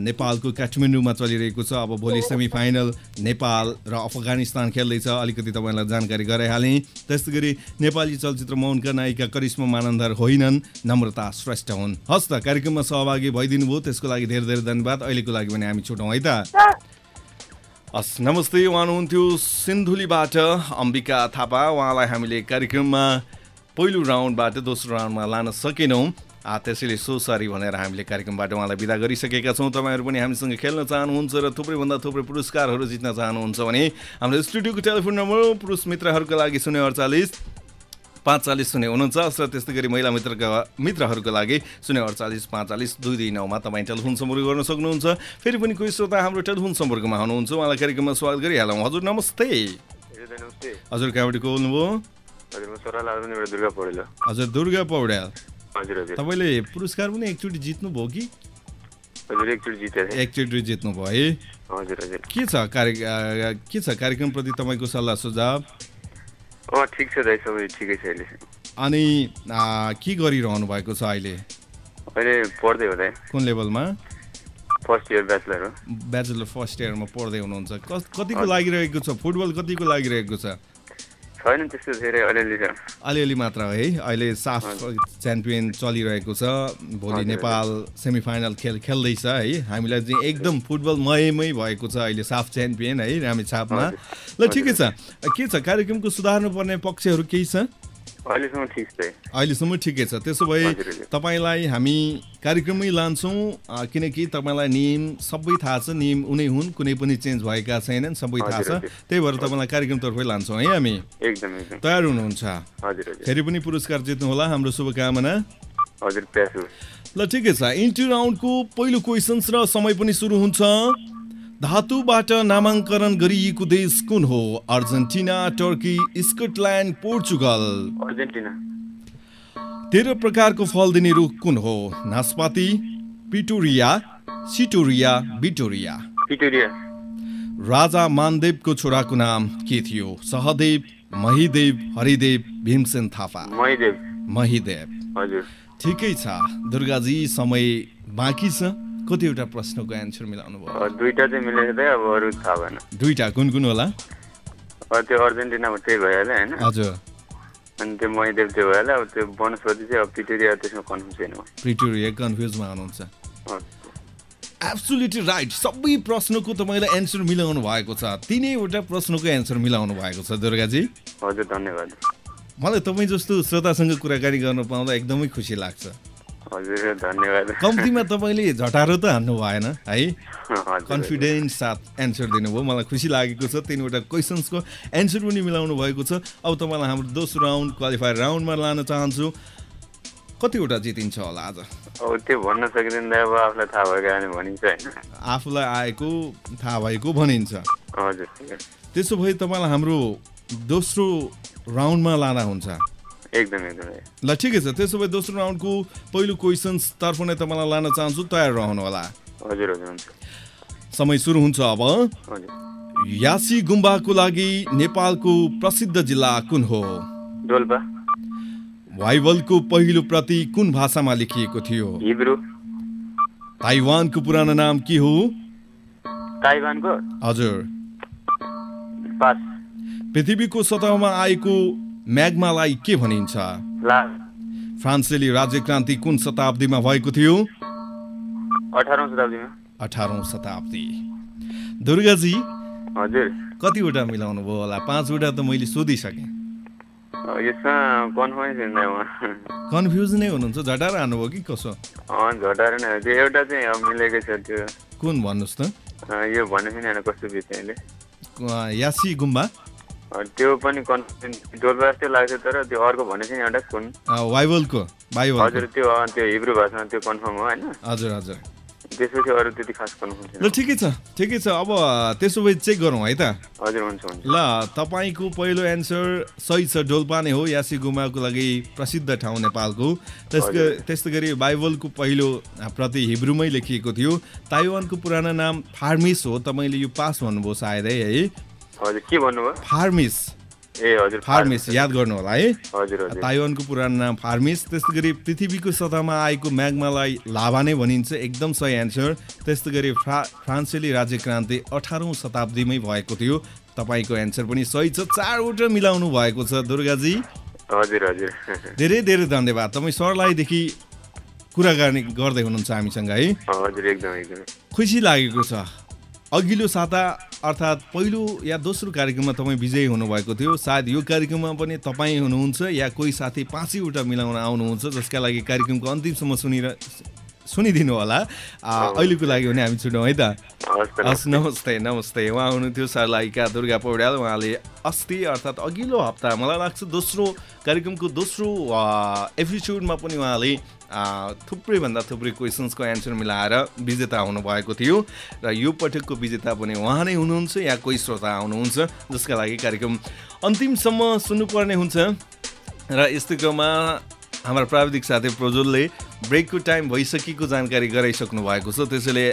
नेपालको काठमाडौँमा चलिरहेको छ। अब भोलि सेमी फाइनल नेपाल र अफगानिस्तान खेल्दैछ। अलिकति तपाईँलाई जानकारी गराइहालेँ। त्यस्तै गरी नेपाली चलचित्र मौनका नायिका करिश्मा मानन्दर होइनन्। नम्रता श्रेष्ठ हुन्। हस् त कार्यक्रममा सहभागी भइदिनु भयो त्यसको लागि धेरै धेरै धन्यवाद। अहिलेको लागि भने हामी छुटौँ है त। हस् नमस्ते उहाँ हुनुहुन्थ्यो सिन्धुलीबाट अम्बिका थापा। उहाँलाई हामीले कार्यक्रममा पहिलो राउन्डबाट दोस्रो राउन्डमा लान सकेनौँ। त्यसैले सो सरी भनेर हामीले कार्यक्रमबाट उहाँलाई विदा गरिसकेका छौँ। तपाईँहरू पनि हामीसँग खेल्न चाहनुहुन्छ र थुप्रैभन्दा थुप्रै पुरस्कारहरू जित्न चाहनुहुन्छ भने हाम्रो स्टुडियोको टेलिफोन नम्बर पुरुष मित्रहरूको लागि शून्य अडचालिस पाँच चालिस शून्य उन्चास र त्यस्तै गरी महिला मित्रका मित्रहरूको लागि शून्य अडचालिस पाँच चालिस दुई दुई नौमा तपाईँ टेलिफोन सम्पर्क गर्न सक्नुहुन्छ। फेरि पनि कोही श्रोता हाम्रो टेलिफोन सम्पर्कमा हुनुहुन्छ। उहाँलाई कार्यक्रममा स्वागत गरिहालौँ हजुर नमस्ते। हजुर कहाँबाट बोल्नुभयो? हजुर दुर्गा पौड्याल तपाईँले पुरस्कार पनि एकचोटि जित्नुभयो कि? एकचोटि जित्नुभयो है। के छ कार्य अ, के छ कार्यक्रमप्रति तपाईँको सल्लाह सुझाव? ठिक छ दाइ सबै ठिकै छ अहिले। अनि के गरिरहनु भएको छ अहिले? अहिले पढ्दै हो दाइ। कुन लेभलमा? फर्स्ट इयर ब्याचलर हो। ब्याचलर फर्स्ट इयरमा पढ्दै हुनुहुन्छ। कतिको लागिरहेको छ? फुटबल कतिको लागिरहेको छ? छैन त्यस्तो धेरै अलिअलि अलिअलि मात्र है अहिले साफ च्याम्पियन चलिरहेको छ। भोलि। नेपाल सेमिफाइनल खेल खेल्दैछ है। हामीलाई चाहिँ एकदम फुटबल मयमै भएको छ अहिले साफ च्याम्पियन है रामेछापमा। ल ठिकै छ। के छ? कार्यक्रमको सुधार्नु पर्ने पक्षहरू केही छ? अहिलेसम्म ठिक छ। त्यसो भए। तपाईँलाई हामी कार्यक्रममै लान्छौँ। किनकि तपाईँलाई नियम सबै थाहा छ। नियम उनै हुन् कुनै पनि चेन्ज भएका छैनन् सबै थाहा छ। त्यही भएर तपाईँलाई कार्यक्रमतर्फै लान्छौँ है हामी। तयार हुनुहुन्छ। फेरि पनि पुरस्कार जित्नु होला हाम्रो शुभकामना। ल ठिकै छ। इन्ट्री राउन्डको पहिलो क्वेसन्स र समय पनि सुरु हुन्छ। धातुबाट नामाङ्करण गरिएको देश कुन हो? Argentina Turkey Scotland Portugal. Argentina. तेह्र प्रकारको फल दिने रुख कुन हो? नासपाती पिटोरिया सिटोरिया बिटोरिया पिटोरिया। राजा मानदेवको छोराको नाम के थियो? सहदेव महिदेव हरिदेव भीमसेन थापा। महिदेव। महिदेव। हजुर। ठिकै छ। दुर्गाजी समय बाँकी छ। कतिवटा प्रश्नको एन्सर मिलाउनु भयो अँ, दुइटा चाहिँ मिलेको दाइ अब अरू थाहा भएन। दुईटा कुन कुन होला? त्यो अर्जेन्टिनामा त्यही भइहाल्यो होइन। हजुर। अनि त्यो महिदेव त्यो भइहाल्यो। अब त्यो वनस्पति चाहिँ अब पिटोरिया त्यसमा कन्फ्युज छैन म। प्रिटोरिया कन्फ्युजमा हुनुहुन्छ। एब्सोल्युटली राइट सबै प्रश्नको तपाईँले एन्सर मिलाउनु भएको छ। तिनैवटा प्रश्नको एन्सर मिलाउनु भएको छ दुर्गाजी। हजुर धन्यवाद। मलाई तपाईँ जस्तो श्रोतासँग कुराकानी गर्न पाउँदा एकदमै खुसी लाग्छ। हजुर धन्यवाद। कम्तीमा तपाईँले झटारो त हान्नु भएन है? कन्फिडेन्स साथ एन्सर दिनुभयो। मलाई खुसी लागेको छ तिनवटा क्वेसन्सको एन्सर पनि मिलाउनु भएको छ। अब तपाईँलाई हाम्रो दोस्रो राउन्ड क्वालिफायर राउन्डमा लान चाहन्छु। कतिवटा जितिन्छ होला आज? अब त्यो भन्न सकिँदैन अब आफूलाई थाहा भएको भने भनिन्छ होइन। आफूलाई आएको थाहा भएको भनिन्छ। हजुर। त्यसो भए तपाईँलाई हाम्रो दोस्रो राउन्डमा लाँदा हुन्छ। एकदम। ल ठिकै छ। त्यसो भए दोस्रो राउन्डको पहिलो क्वेसन्सतर्फ नै तपाईँलाई लान चाहन्छु। तयार रहनु होला। हजुर हजुर हुन्छ। समय सुरु हुन्छ अब। हजुर। यासी गुम्बाको लागि नेपालको प्रसिद्ध जिल्ला कुन हो? डोल्पा। बाइबलको पहिलो प्रति कुन भाषामा लेखिएको थियो? हिब्रू। ताइवानको पुरानो नाम के हो? ताइवानको हजुर। पृथ्वीको सतहमा आएको म्याग्मालाई के भनिन्छ? फ्रान्सेली राज्य क्रान्ति कुन शताब्दीमा भएको थियो? अठारौँ शताब्दी। दुर्गाजी हजुर। कतिवटा मिलाउनु भयो होला? पाँचवटा त मैले सोधिसकेँ। कन्फ्युज नै हुनुहुन्छ? झटार हान्नुभयो कि कसो? झटाएर नै। त्यो एउटा चाहिँ मिलेकै छ त्यो। कुन भन्नुहोस् त? यो भनेको छैन कस्तो अँ, यासी गुम्बा। त्यो पनि कन्फर्म डोलबा जस्तै लाग्छ तर त्यो अर्को भनेको नि एउटा कुन बाइबलको बाइबल हजुर त्यो त्यो हिब्रू भाषामा त्यो कन्फर्म हो होइन? हजुर हजुर। त्यसपछि अरू त्यति खास कन्फर्म ल ठिकै छ ठिकै छ। अब त्यसो भए चेक गरौँ है त। हजुर हुन्छ हुन्छ। ल तपाईँको पहिलो एन्सर सही छ डोल्पा नै हो यासी गुम्बाको लागि प्रसिद्ध ठाउँ नेपालको। त्यसको। त्यस्तै गरी बाइबलको पहिलो प्रति हिब्रूमै लेखिएको थियो। ताइवानको पुरानो नाम फार्मिस हो तपाईँले यो पास भन्नुभयो सायदै है। हजुर के भन्नुभयो? फार्मिस। ए हजुर फार्मिस याद गर्नु होला है? हजुर ताइवानको पुरानो नाम फार्मिस। त्यस्तै गरी पृथ्वीको सतहमा आएको म्याग्मालाई लाभा नै भनिन्छ एकदम सही एन्सर त्यस्तै गरी फ्रा फ्रान्सेली राज्य क्रान्ति अठारौँ शताब्दीमै भएको थियो। तपाईँको एन्सर पनि सही छ चारवटा मिलाउनु भएको छ दुर्गाजी। हजुर हजुर। धेरै धेरै धन्यवाद। तपाईँ सरलाईदेखि कुराकानी गर्दै हुनुहुन्छ हामीसँग है? हजुर एकदम एकदम। खुसी लागेको छ। अघिल्लो साता अर्थात् पहिलो या दोस्रो कार्यक्रममा तपाईँ विजयी हुनुभएको थियो। सायद यो कार्यक्रममा पनि तपाईँ हुनुहुन्छ या कोही साथी पाँचैवटा मिलाउन आउनुहुन्छ जसका लागि कार्यक्रमको अन्तिमसम्म सुनिर सुनिदिनु होला। अहिलेको लागि भने हामी छुटौँ है त? हस् नमस्ते नमस्ते। उहाँ हुनुहुन्थ्यो सर्लाहीका दुर्गा पौड्याल। उहाँले अस्ति अर्थात् अघिल्लो हप्ता मलाई लाग्छ दोस्रो कार्यक्रमको दोस्रो एपिसोडमा पनि उहाँले थुप्रैभन्दा थुप्रै क्वेसन्सको एन्सर मिलाएर विजेता हुनुभएको थियो। र यो पटकको विजेता पनि उहाँ नै हुनुहुन्छ या कोही श्रोता आउनुहुन्छ जसका लागि कार्यक्रम अन्तिमसम्म सुन्नुपर्ने हुन्छ। र यस्तै क्रममा हाम्रा प्राविधिक साथी प्रज्वलले ब्रेकको टाइम भइसकेको जानकारी गराइसक्नु भएको छ। त्यसैले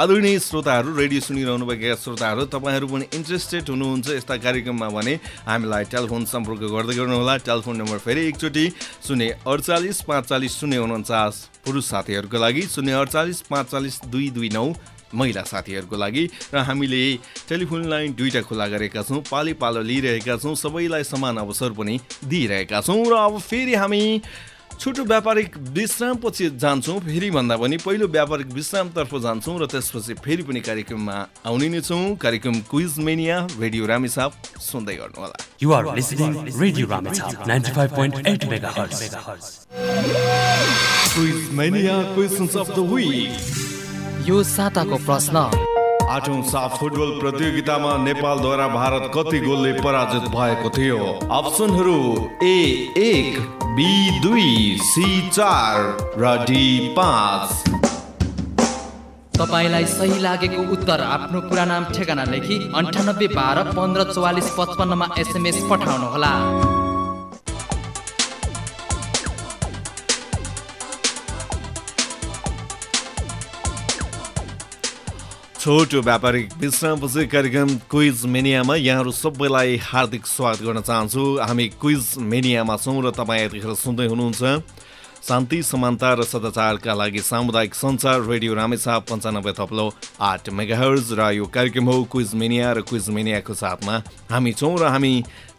आदरणीय श्रोताहरू रेडियो सुनिरहनुभएका श्रोताहरू तपाईँहरू पनि इन्ट्रेस्टेड हुनुहुन्छ यस्ता कार्यक्रममा भने हामीलाई टेलिफोन सम्पर्क गर्दै गर्नुहोला। टेलिफोन नम्बर फेरि एकचोटि शून्य अडचालिस पाँचचालिस शून्य उन्चास पुरुष साथीहरूको लागि शून्य अडचालिस पाँचचालिस दुई दुई नौ महिला साथीहरूको लागि र हामीले टेलिफोन लाइन दुईवटा खुला गरेका छौँ पाली पालो लिइरहेका छौँ सबैलाई समान अवसर पनि दिइरहेका छौँ र अब फेरि हामी छोटो व्यापारिक विश्रामपछि जान्छौँ फेरि भन्दा पनि पहिलो व्यापारिक विश्रामतर्फ जान्छौँ र त्यसपछि फेरि पनि कार्यक्रममा आउने नै छौँ। कार्यक्रम क्विज मेनिया रेडियो रामेसाप सुन्दै गर्नुहोला। You are listening Radio Ramechhap 95.8 megahertz. Quiz mania of the week यो साताको प्रश्न। आठौँ साफ फुटबल प्रतियोगितामा नेपालद्वारा भारत कति गोलले पराजित भएको थियो? अप्सनहरू ए एक। बी दुई सी चार र डी पाँच। तपाईँलाई सही लागेको उत्तर आफ्नो पुरा नाम ठेगाना लेखी अन्ठानब्बे बाह्र पन्ध्र चौवालिस पचपन्नमा एसएमएस पठाउनुहोला। छोटो व्यापारिक विश्रामपछि कार्यक्रम क्विज मेनियामा यहाँहरू सबैलाई हार्दिक स्वागत गर्न चाहन्छु। हामी क्विज मेनियामा छौँ र तपाईँ यतिखेर सुन्दै हुनुहुन्छ। शान्ति समानता र सदाचारका लागि सामुदायिक सञ्चार रेडियो रामेछाप पन्चानब्बे थप्लो आठ मेगाहर्ज र यो कार्यक्रम हो क्विज मेनिया र क्विज मेनियाको साथमा। हामी छौँ र हामी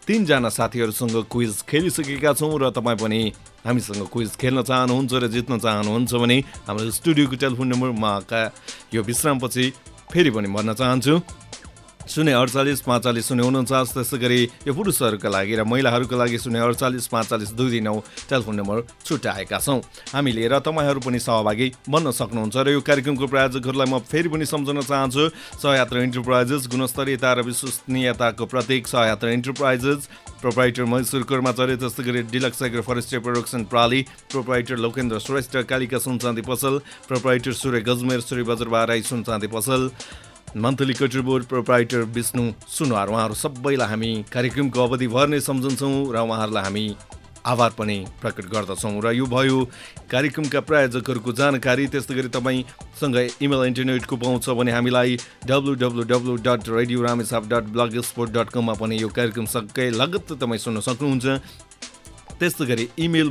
तिनजना साथीहरूसँग क्विज खेलिसकेका छौँ र तपाईँ पनि हामीसँग क्विज खेल्न चाहनुहुन्छ र जित्न चाहनुहुन्छ भने हाम्रो स्टुडियोको टेलिफोन नम्बर म का यो विश्रामपछि फेरि पनि भन्न चाहन्छु। शून्य अडचालिस पाँचालिस शून्य उन्चास त्यस्तै गरी यो पुरुषहरूका लागि र महिलाहरूका लागि शून्य अडचालिस पाँचालिस दुई दुई नौ टेलिफोन नम्बर छुट्याएका छौँ। हामीले र तपाईँहरू पनि सहभागी बन्न सक्नुहुन्छ र यो कार्यक्रमको प्रायोजकहरूलाई म फेरि पनि सम्झाउन चाहन्छु। सहयात्रा इन्टरप्राइजेस गुणस्तरीयता र विश्वसनीयताको प्रतीक सहयात्रा इन्टरप्राइजेस प्रोप्राइटर मैसुर कर्मचारी त्यस्तै गरी डिलक्स एग्रो फरेस्ट्री प्रोडक्सन प्राली प्रोप्राइटर लोकेन्द्र श्रेष्ठ कालिका सुनचाँदी पसल प्रोप्राइटर सूर्य गजमेर सूर्य बजार बाराई सुनचाँदी पसल Manthali culture board proprietor Vishnu Sunuwar. उहाँहरू सबैलाई हामी कार्यक्रमको अवधिभर नै सम्झन्छौँ र उहाँहरूलाई हामी आभार पनि प्रकट गर्दछौँ। र यो भयो कार्यक्रमका प्रायोजकहरूको जानकारी। त्यस्तै गरी तपाईँसँग इमेल इन्टरनेटको पहुँच छ भने हामीलाई W W W dot radio Ramechhap dot blogspot dot कममा पनि यो कार्यक्रम सबै लगत्त तपाईँ सुन्न सक्नुहुन्छ। त्यस्तै गरी इमेल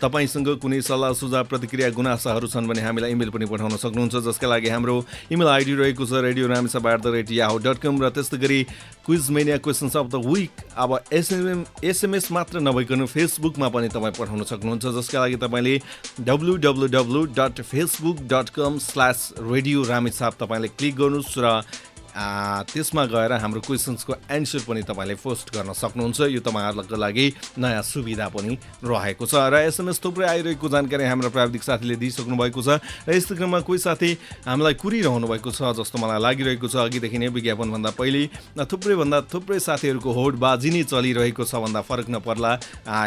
तपाईँसँग कुनै सल्लाह सुझाव प्रतिक्रिया गुनासाहरू छन् भने हामीलाई इमेल पनि पठाउन सक्नुहुन्छ जसका लागि हाम्रो इमेल आइडी रहेको छ radio रामेसाप at the rate Yahoo dot com र त्यस्तै गरी quiz mania questions of the week अब एसएमएम एसएमएस मात्र नभइकन फेसबुकमा पनि तपाईँ पठाउन सक्नुहुन्छ जसका लागि तपाईँले W W W dot Facebook dot com slash radio Ramechhap तपाईँले क्लिक गर्नुहोस् र त्यसमा गएर हाम्रो क्वेसन्सको एन्सर पनि तपाईँले पोस्ट गर्न सक्नुहुन्छ। यो तपाईँहरूको लागि नयाँ सुविधा पनि रहेको छ र एसएमएस थुप्रै आइरहेको जानकारी हाम्रो प्राविधिक साथीले दिइसक्नु भएको छ र यस्तो क्रममा कोही साथी हामीलाई कुरिरहनु भएको छ जस्तो मलाई लागिरहेको छ। अघिदेखि नै विज्ञापनभन्दा पहिले थुप्रैभन्दा थुप्रै साथीहरूको होडबाजी नै चलिरहेको छ भन्दा फरक नपर्ला।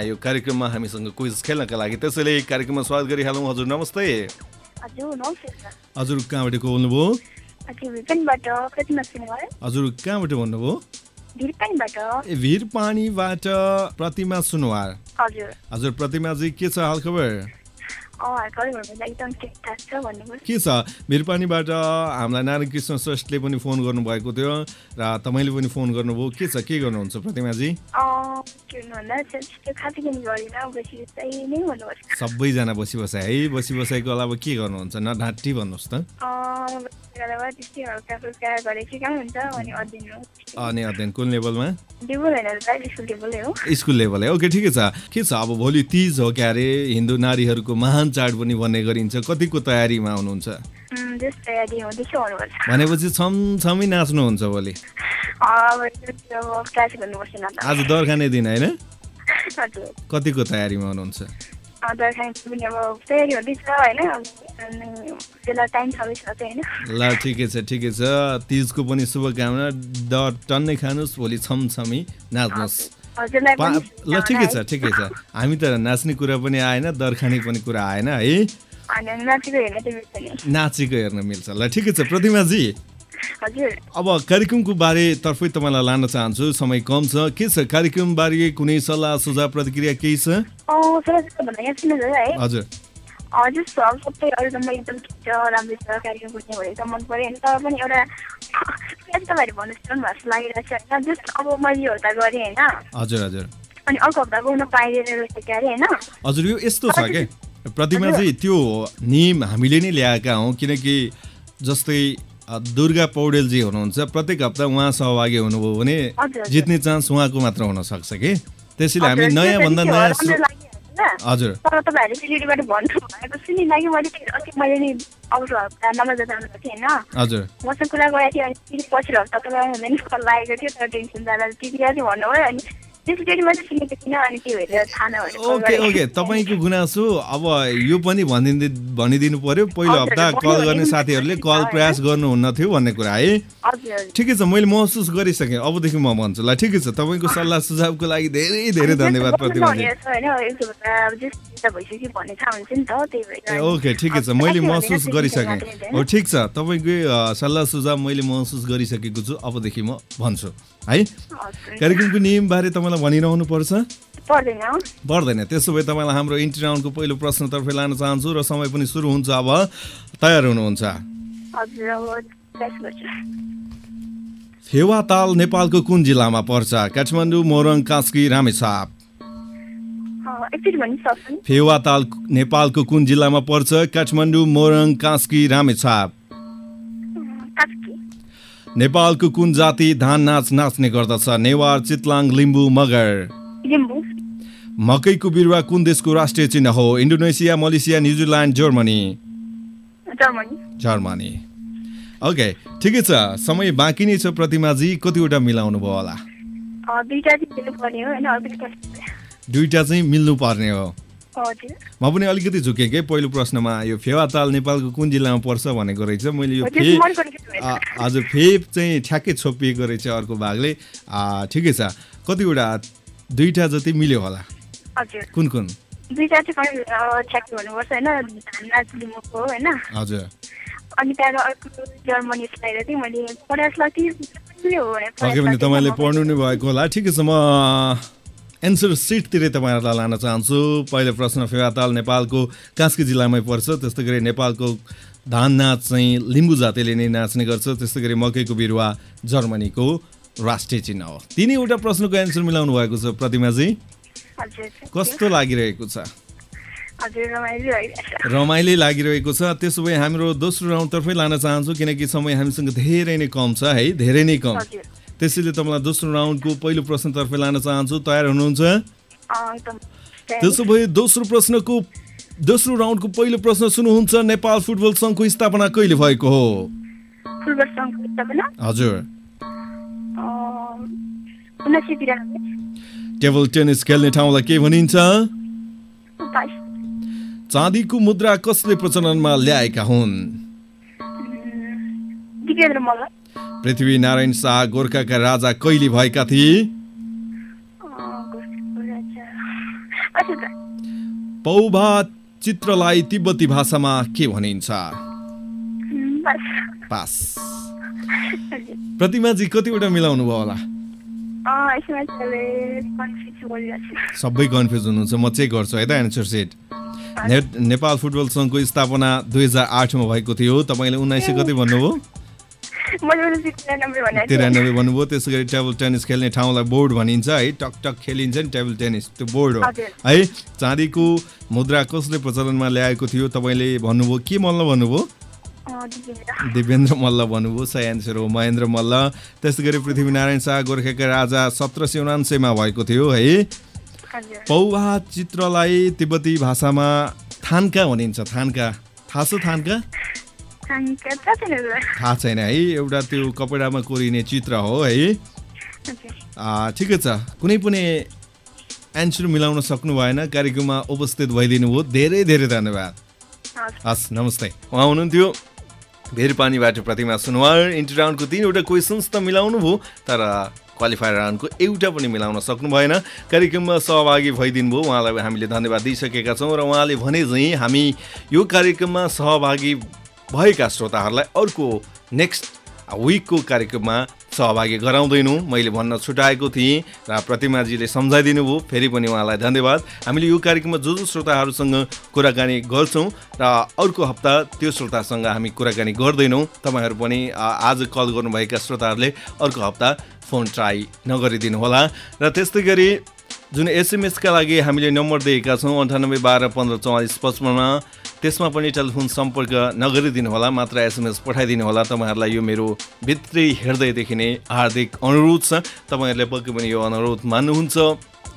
यो कार्यक्रममा हामीसँग क्विज खेल्नका लागि त्यसैले कार्यक्रममा स्वागत गरिहालौँ। हजुर नमस्ते। हजुर नमस्ते सर। हजुर कहाँबाट बोल्नुभयो? हजुर भिपनबाट प्रतिमा सुनवार हजुर कहाँबाट भन्नुभयो? ए भिरपानीबाट प्रतिमा सुनवार हजुर। हजुर प्रतिमाजी के छ हालखबर? के छ? भिरपानीबाट हामीलाई नारायण कृष्ण श्रेष्ठले पनि फोन गर्नुभएको थियो र तपाईँले पनि फोन गर्नुभयो। के छ? के गर्नुहुन्छ प्रतिमाजी? नै सबैजना बसी बसाइ। है बसी बसाइको अलावा के गर्नुहुन्छ? नढाँटी भन्नुहोस् त। अनि अध्ययन कुन लेभलमा? स्कुल लेभल है। ओके ठिकै छ। के छ? अब भोलि तिज हो क्या अरे हिन्दू नारीहरूको महान चाड पनि भन्ने गरिन्छ। कतिको तयारीमा हुनुहुन्छ? भनेपछि छमछमी नाच्नुहुन्छ भोलि। आज दरखाने दिन होइन? कतिको तयारीमा हुनुहुन्छ? ल ठिकै छ ठिकै छ। तिजको पनि शुभकामना। डर टन्नै खानुहोस् भोलि छमछमी नाच्नुहोस्। ल ठिकै छ ठिकै छ। हामी त नाच्ने कुरा पनि आएन दरखाने पनि कुरा आएन है? नाचेको हेर्न मिल्छ ल ठिकै छ प्रतिमाजी। अब कार्यक्रमको बारेतर्फै तपाईँलाई लान चाहन्छु समय कम छ। के छ कार्यक्रम बारे कुनै सल्लाह सुझाव प्रतिक्रिया केही छ? हजुर। हजुर सब सबै अरू त एकदम ठिक छ राम्रो छ कार्यक्रम बुझ्ने भयो त मन पऱ्यो। होइन तर पनि एउटा तपाईँहरू भन्नुहोस् न जस्तो लागिरहेको छ होइन? जस्ट अब मैले यो हप्ता गरेँ होइन? हजुर हजुर। अनि अर्को हप्ता गाउन पाइँदैन रहेछ क्या अरे होइन? हजुर यो यस्तो छ क्या प्रतिमाजी त्यो नियम हामीले नै ल्याएका हौँ किनकि जस्तै दुर्गा पौडेलजी हुनुहुन्छ प्रत्येक हप्ता उहाँ सहभागी हुनुभयो भने। जित्ने चान्स उहाँको मात्र हुनसक्छ कि? त्यसैले हामी त्यो नयाँ होइन? हजुर। तर तपाईँहरूले सिलगढीबाट भन्नु भएको सुनिन कि मैले अस्ति मैले नि हप्ता नमाज जानु थिएँ होइन? मसँग कुरा गरेको थिएँ अनि पछिल्लो हप्ता तपाईँलाई कल लागेको थियो तर टेन्सन जाँदा चाहिँ भन्नुभयो अनि ओके। ओके तपाईँको गुनासो अब यो पनि भनिदिनु भनिदिनु पर्यो। पहिलो हप्ता कल गर्ने साथीहरूले कल? प्रयास गर्नुहुन्न थियो भन्ने कुरा है? ठिकै छ मैले महसुस गरिसकेँ। अबदेखि म भन्छु ल ठिकै छ तपाईँको सल्लाह सुझावको लागि धेरै धेरै धन्यवाद ओके ठिकै छ मैले महसुस गरिसकेँ। हो ठिक छ तपाईँकै सल्लाह सुझाव मैले महसुस गरिसकेको छु अबदेखि म भन्छु। है? कार्यक्रमको नियमबारे तपाईँलाई भनिरहनु पर्छ पर्दैन। त्यसो भए तपाईँलाई हाम्रो इन्ट्री राउन्डको पहिलो प्रश्नतर्फ लान चाहन्छु र समय पनि सुरु हुन्छ अब। तयार हुनुहुन्छ। गर्छु फेवाताल नेपालको कुन जिल्लामा पर्छ? काठमाडौँ मोरङ कास्की रामेछाप। नि फेवाताल नेपालको कुन जिल्लामा पर्छ? काठमाडौँ मोरङ कास्की रामेछाप। नेपालको कुन जाति धान नाच नाच्ने गर्दछ? नेवार चितलाङ लिम्बू मगर। मकैको बिरुवा कुन देशको राष्ट्रिय चिन्ह हो? Indonesia Malaysia New Zealand Germany. Germany. Okay ठिकै छ। समय बाँकी नै छ प्रतिमाजी। कतिवटा मिलाउनु भयो होला? दुईवटा चाहिँ मिल्नु पर्ने हो। म पनि अलिकति झुकेँ के पहिलो प्रश्नमा यो फेवाताल नेपालको कुन जिल्लामा पर्छ भनेको रहेछ। मैले यो फे त्यो मन परेको थियो आ, हजुर फेप चाहिँ ठ्याक्कै छोपिएको रहेछ अर्को भागले। ठिकै छ। कतिवटा दुईवटा जति मिल्यो होला। कुन कुन? दुइटा चाहिँ पनि ठ्याक्कै भन्नुपर्छ होइन? धान नाच लिम्बूको हो होइन? हजुर। अनि त्यहाँबाट अर्को जर्मनी स्लाइड चाहिँ मैले हो भने तपाईँले पढ्नु नै भएको होला। ठिकै छ म एन्सर सिटतिरै तपाईँहरूलाई लान चाहन्छु। पहिलो प्रश्न फेवाताल नेपालको कास्की जिल्लामै पर्छ त्यस्तै गरी नेपालको धान नाच चाहिँ लिम्बू जातिले नै नाच्ने गर्छ त्यस्तै गरी मकैको बिरुवा जर्मनीको राष्ट्रिय चिन्ह हो। तिनैवटा प्रश्नको एन्सर मिलाउनु भएको छ प्रतिमाजी। कस्तो लागिरहेको छ? रमाइलो लागिरहेको छ। त्यसो भए हाम्रो दोस्रो राउन्डतर्फै लान चाहन्छु किनकि समय हामीसँग धेरै नै कम छ है धेरै नै कम। त्यसैले तपाईँलाई दोस्रो राउन्डको पहिलो प्रश्नतर्फ लान चाहन्छु। तयार हुनुहुन्छ? त्यसो भए दोस्रो प्रश्नको दोस्रो राउन्डको पहिलो प्रश्न सुन्नुहुन्छ। नेपाल फुटबल सङ्घको स्थापना कहिले भएको हो? हजुर। टेबल टेनिस खेल्ने ठाउँलाई के भनिन्छ? चाँदीको मुद्रा कसले प्रचलनमा ल्याएका हुन्? पृथ्वी नारायण शाह गोर्खाका राजा कहिले भएका थिए? पौभा चित्रलाई तिब्बती भाषामा के भनिन्छ? पास। प्रतिमाजी कतिवटा मिलाउनु भयो होला? सबै कन्फ्युज हुनुहुन्छ म चेक गर्छु है त एन्सर सेट। नेपाल फुटबल सङ्घको स्थापना दुई हजार आठमा भएको थियो। तपाईँले उन्नाइस सय कति भन्नुभयो? तिरानब्बे भन्नुभयो त्यसै गरी टेबल टेनिस खेल्ने ठाउँलाई बोर्ड भनिन्छ है। टक टक खेलिन्छ नि टेबल टेनिस त्यो बोर्ड हो। है चाँदीको मुद्रा कसले प्रचलनमा ल्याएको थियो? तपाईँले भन्नुभयो के मल्ल भन्नुभयो? दिपेन्द्र। मल्ल भन्नुभयो सही एन्सर हो महेन्द्र मल्ल। त्यसै गरी पृथ्वीनारायण शाह गोर्खाका राजा सत्र सय उनान्सयमा भएको थियो है। पौभा चित्रलाई तिब्बती भाषामा थान्का भनिन्छ थान्का। थाहा छ थान्का? थाहा छैन है एउटा त्यो कपडामा कोरिने चित्र हो है। ठिकै छ। कुनै पनि एन्सर मिलाउन सक्नु भएन। कार्यक्रममा उपस्थित भइदिनु भयो। धेरै धेरै धन्यवाद। हस्। हस् नमस्ते। उहाँ हुनुहुन्थ्यो। भेरपानीबाट प्रतिमा सुनवार। इन्टर राउन्डको तिनवटा क्वेसन्स त मिलाउनु भयो तर क्वालिफायर राउन्डको एउटा पनि मिलाउन सक्नु भएन। कार्यक्रममा सहभागी भइदिनु भयो। उहाँलाई हामीले धन्यवाद दिइसकेका छौँ र उहाँले भने चाहिँ हामी यो कार्यक्रममा सहभागी भएका श्रोताहरूलाई अर्को नेक्स्ट विकको कार्यक्रममा सहभागी गराउँदैनौँ। मैले भन्न छुटाएको थिएँ र प्रतिमाजीले सम्झाइदिनु भयो फेरि पनि उहाँलाई धन्यवाद। हामीले यो कार्यक्रममा जो जो श्रोताहरूसँग कुराकानी गर्छौँ र अर्को हप्ता त्यो श्रोतासँग हामी कुराकानी गर्दैनौँ। तपाईँहरू पनि आज कल गर्नुभएका श्रोताहरूले अर्को हप्ता फोन ट्राई नगरिदिनु होला र त्यस्तै गरी जुन एसएमएसका लागि हामीले नम्बर दिएका छौँ अन्ठानब्बे बाह्र पन्ध्र चौवालिस पचपन्नमा त्यसमा पनि टेलिफोन सम्पर्क नगरिदिनु होला मात्र एसएमएस पठाइदिनु होला। तपाईँहरूलाई यो मेरो भित्री हृदयदेखि नै हार्दिक अनुरोध छ। तपाईँहरूले पक्कै पनि यो अनुरोध मान्नुहुन्छ।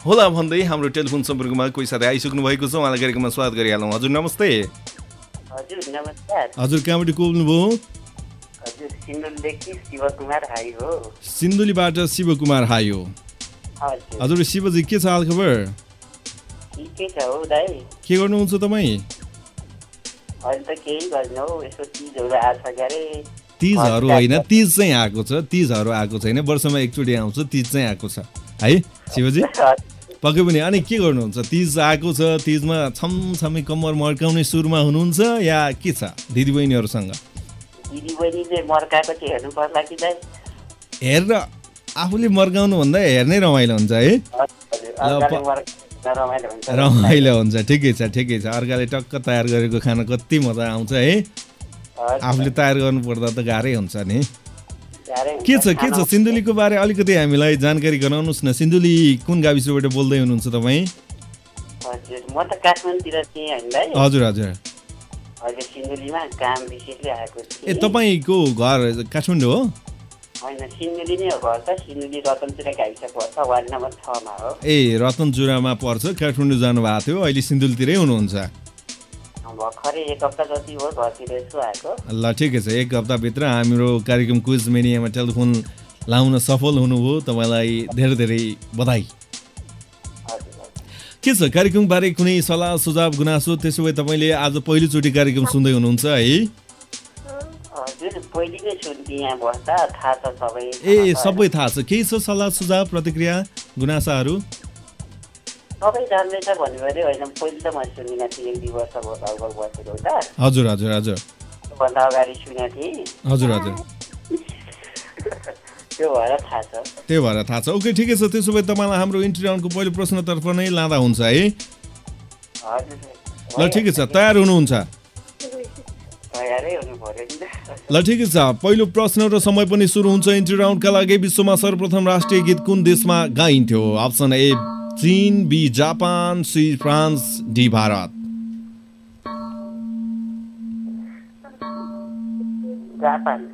होला भन्दै हाम्रो टेलिफोन सम्पर्कमा कोही साथी आइसक्नु भएको छ? उहाँलाई कार्यक्रममा स्वागत गरिहालौँ। हजुर नमस्ते। हजुर कहाँबाट को बोल्नुभयो हजुर सिन्धुलीदेखि शिवकुमार हाई हो। सिन्धुलीबाट शिवकुमार हायो हजुर। शिवजी के छ हालखबर के गर्नुहुन्छ तपाईँ? तिजहरू होइन तिज चाहिँ आएको छ तिजहरू आएको छैन वर्षमा एकचोटि आउँछ तिज चाहिँ आएको छ। है शिवजी? पक्कै पनि अनि के गर्नुहुन्छ? तिज आएको छ तिजमा छमछमी कम्मर मर्काउने सुरुमा हुनुहुन्छ या के छ दिदीबहिनीहरूसँग? हेर्नु हेरेर आफूले मर्काउनुभन्दा हेर्नै रमाइलो हुन्छ है। रमाइलो हुन्छ। ठिकै छ ठिकै छ। अर्काले टक्क तयार गरेको खाना कति मजा आउँछ है। आफूले तयार गर्नुपर्दा त गाह्रै हुन्छ नि। के। छ के छ? सिन्धुलीको बारे अलिकति हामीलाई जानकारी गराउनुहोस् न। सिन्धुली कुन गाविसबाट बोल्दै हुनुहुन्छ तपाईँ? हजुर हजुर हजुर। हजुर सिन्धुलीमा काम विशेषले आएको ए तपाईँको घर काठमाडौँ हो? होइन सिन्धुली नै सिन्धुली गाविस पर्छ वार्ड नम्बर छमा हो। ए रतनचुरामा पर्छ काठमाडौँ जानुभएको थियो अहिले सिन्धुलीतिरै हुनुहुन्छ। भर्खरै एक हप्ता जति हो घरतिर यसो आएको। ल ठिकै छ एक हप्ताभित्र हाम्रो कार्यक्रम क्विज मेनियामा टेलिफोन लाउन सफल हुनुभयो तपाईँलाई धेरै धेरै बधाई। के छ कार्यक्रमबारे कुनै सल्लाह सुझाव गुनासो? त्यसो भए तपाईँले आज पहिलोचोटि कार्यक्रम सुन्दै हुनुहुन्छ है। हजुर पहिले नै सुन्थेँ यहाँ बस्दा थाहा छ सबै ए सबै थाहा छ। केही छ सल्लाह सुझाव प्रतिक्रिया गुनासाहरू? सबै जान्दैछ भन्नु पऱ्यो होइन पहिले त मैले सुनिनँ थिएँ एक दुई वर्ष भयो लगभग बसेको त। हजुर हजुर हजुर। त्योभन्दा अगाडि सुनेको थिएँ। हजुर हजुर। त्यो भएर थाहा छ। त्यही भएर थाहा छ। ओके ठिकै छ। त्यसो भए तपाईँलाई हाम्रो इन्ट्री राउन्डको पहिलो प्रश्नतर्फ नै लाँदा हुन्छ है। ल ठिकै छ। तयार हुनुहुन्छ। ल ठिकै छ। पहिलो प्रश्न र समय पनि सुरु हुन्छ। इन्ट्री राउन्डका लागि विश्वमा सर्वप्रथम राष्ट्रिय गीत कुन देशमा गाइन्थ्यो? अप्सन ए चीन B Japan C France D Bharat. Japan.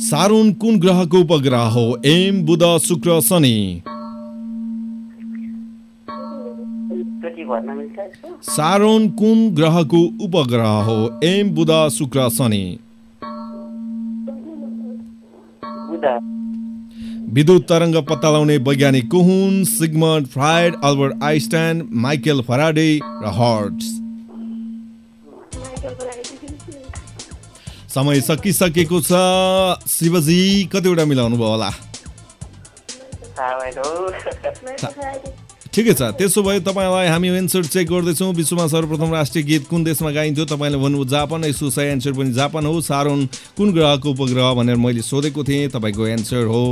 सारोन कुन ग्रहको उपग्रह हो? एम बुध शुक्र शनि। भन्न मिल्छ यसो? सारोन कुन ग्रहको उपग्रह हो? एम बुध शुक्र शनि। विद्युत तरङ्ग पत्ता लगाउने वैज्ञानिक को हुन् Sigmund Freud Albert Einstein Michael Faraday र हर्ट्स समय सकिसकेको छ। शिवजी कतिवटा मिलाउनु भयो होला ठिकै छ। त्यसो भए तपाईँलाई हामी एन्सर चेक गर्दैछौँ। विश्वमा सर्वप्रथम राष्ट्रिय गीत कुन देशमा गाइन्थ्यो? तपाईँले भन्नुभयो जापान। यसो सही एन्सर पनि जापान हो। सारोन कुन ग्रहको उपग्रह भनेर मैले सोधेको थिएँ। तपाईँको एन्सर हो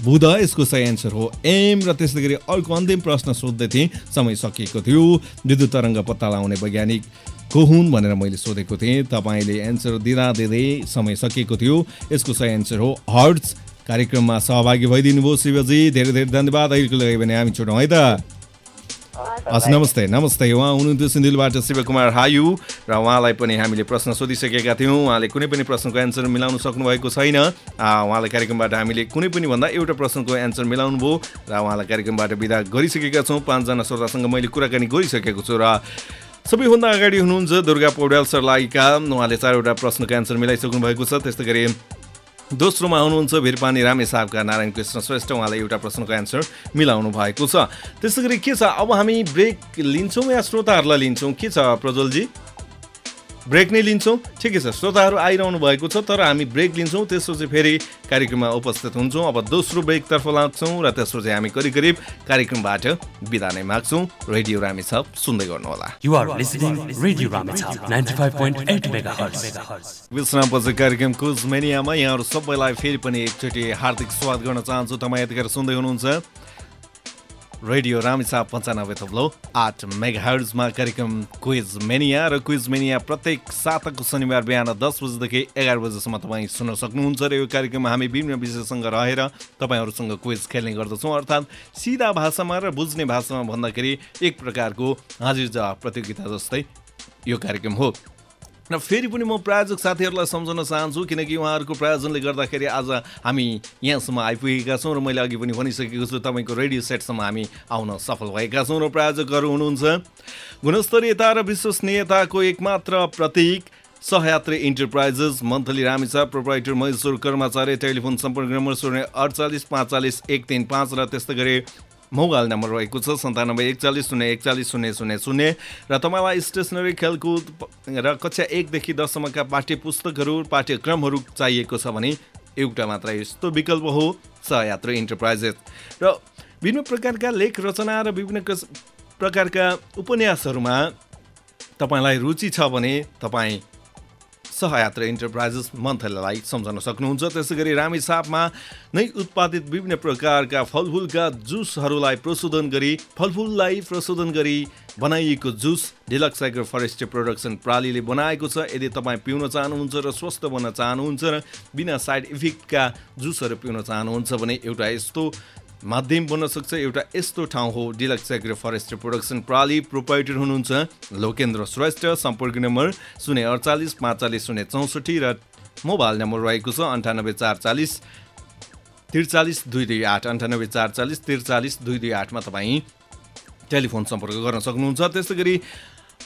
बुध। यसको सही एन्सर हो एम र त्यस्तै गरी अर्को अन्तिम प्रश्न सोध्दै थिएँ। समय सकिएको थियो। विद्युत तरङ्ग पत्ता लगाउने वैज्ञानिक को हुन् भनेर मैले सोधेको थिएँ। तपाईँले एन्सर दिँदा दिँदै समय सकिएको थियो। यसको सही एन्सर हो हर्ट्स कार्यक्रममा सहभागी भइदिनु भयो शिवजी धेरै धेरै धन्यवाद। अहिलेको लागि भने हामी छुटौँ है त? हस् नमस्ते नमस्ते। उहाँ हुनुहुन्थ्यो सिन्धुलीबाट शिवकुमार हायु र उहाँलाई पनि हामीले प्रश्न सोधिसकेका थियौँ। उहाँले कुनै पनि प्रश्नको एन्सर मिलाउन सक्नुभएको छैन। उहाँलाई कार्यक्रमबाट हामीले कुनै पनि भन्दा एउटा प्रश्नको एन्सर मिलाउनु भयो र उहाँलाई कार्यक्रमबाट विदा गरिसकेका छौँ। पाँचजना श्रोतासँग मैले कुराकानी गरिसकेको छु र सबैभन्दा अगाडि हुनुहुन्छ दुर्गा पौड्याल सरलाईका। उहाँले चारवटा प्रश्नको एन्सर मिलाइसक्नु भएको छ। त्यस्तै गरी दोस्रोमा हुनुहुन्छ भिरपानी रामे साहबका नारायण कृष्ण श्रेष्ठ। उहाँले एउटा प्रश्नको एन्सर मिलाउनु भएको छ। त्यसै गरी के छ? अब हामी ब्रेक लिन्छौँ या श्रोताहरूलाई लिन्छौँ? के छ प्रज्वलजी? ब्रेक नै लिन्छौँ। ठिकै छ श्रोताहरू आइरहनु भएको छ तर हामी ब्रेक लिन्छौँ। त्यसपछि फेरि कार्यक्रममा उपस्थित हुन्छौँ। अब दोस्रो ब्रेकतर्फ लाग्छौँ र त्यसपछि हामी करिब करिब कार्यक्रमबाट बिदा नै माग्छौँ। रेडियो रामेछाप सुन्दै गर्नुहोला। You are listening Radio Ramechal 95.8 megahertz. विश्रामपछि कार्यक्रम कुज मेनियामा यहाँहरू सबैलाई फेरि पनि एकचोटि हार्दिक स्वागत गर्न चाहन्छु। तपाईँ यतिखेर सुन्दै हुनुहुन्छ। रेडियो रामेछाप पन्चानब्बे थप्लो आठ मेगाहर्जमा कार्यक्रम क्विज मेनिया र क्विज मेनिया प्रत्येक साताको शनिबार बिहान दस बजीदेखि एघार बजीसम्म तपाईँ सुन्न सक्नुहुन्छ र यो कार्यक्रममा हामी विभिन्न विषयसँग रहेर तपाईँहरूसँग क्विज खेल्ने गर्दछौँ। अर्थात् सिधा भाषामा र बुझ्ने भाषामा भन्दाखेरि एक प्रकारको हाजिर जवाब प्रतियोगिता जस्तै यो कार्यक्रम हो। र फेरि पनि म प्रायोजक साथीहरूलाई सम्झाउन चाहन्छु किनकि उहाँहरूको प्रायोजनले गर्दाखेरि आज हामी यहाँसम्म आइपुगेका छौँ र मैले अघि पनि भनिसकेको छु तपाईँको रेडियो सेटसम्म हामी आउन सफल भएका छौँ र प्रायोजकहरू हुनुहुन्छ। गुणस्तरीयता र विश्वसनीयताको एकमात्र प्रतीक सहयात्री इन्टरप्राइजेस मन्थली रामेछा प्रोप्राइटर महेश्वर कर्मचारी टेलिफोन सम्पर्क नम्बर शून्य अडचालिस पाँचचालिस एक तिन पाँच र त्यस्तै गरी मोबाइल नम्बर रहेको छ सन्तानब्बे एकचालिस शून्य एकचालिस शून्य शून्य शून्य। र तपाईँलाई स्टेसनरी खेलकुद र कक्षा एकदेखि दससम्मका पाठ्य पुस्तकहरू पाठ्यक्रमहरू चाहिएको छ भने एउटा मात्र यस्तो विकल्प हो सहयात्री इन्टरप्राइजेस। र विभिन्न प्रकारका लेख रचना र विभिन्न प्रकारका उपन्यासहरूमा तपाईँलाई रुचि छ भने तपाईँ सहयात्रा इन्टरप्राइजेस मन्थलीलाई सम्झाउन सक्नुहुन्छ। त्यसै गरी रामेछापमा नै उत्पादित विभिन्न प्रकारका फलफुलका जुसहरूलाई प्रशोधन गरी फलफुललाई प्रशोधन गरी बनाइएको juice Deluxe Agro Forestry Production प्रालीले बनाएको छ। यदि तपाईँ पिउन चाहनुहुन्छ र स्वस्थ बन्न चाहनुहुन्छ र बिना साइड इफेक्टका जुसहरू पिउन चाहनुहुन्छ भने एउटा यस्तो माध्यम बन्न सक्छ एउटा यस्तो ठाउँ हो डिलक्स एग्रो फरेस्ट्री प्रोडक्सन प्राली प्रोपाइटर हुनुहुन्छ लोकेन्द्र श्रेष्ठ सम्पर्क नम्बर शून्य अडचालिस पाँचचालिस शून्य चौसठी र मोबाइल नम्बर रहेको छ अन्ठानब्बे चार चालिस त्रिचालिस दुई दुई आठ अन्ठानब्बे चार चालिस त्रिचालिस दुई दुई आठमा तपाईँ टेलिफोन सम्पर्क गर्न सक्नुहुन्छ। त्यस्तै गरी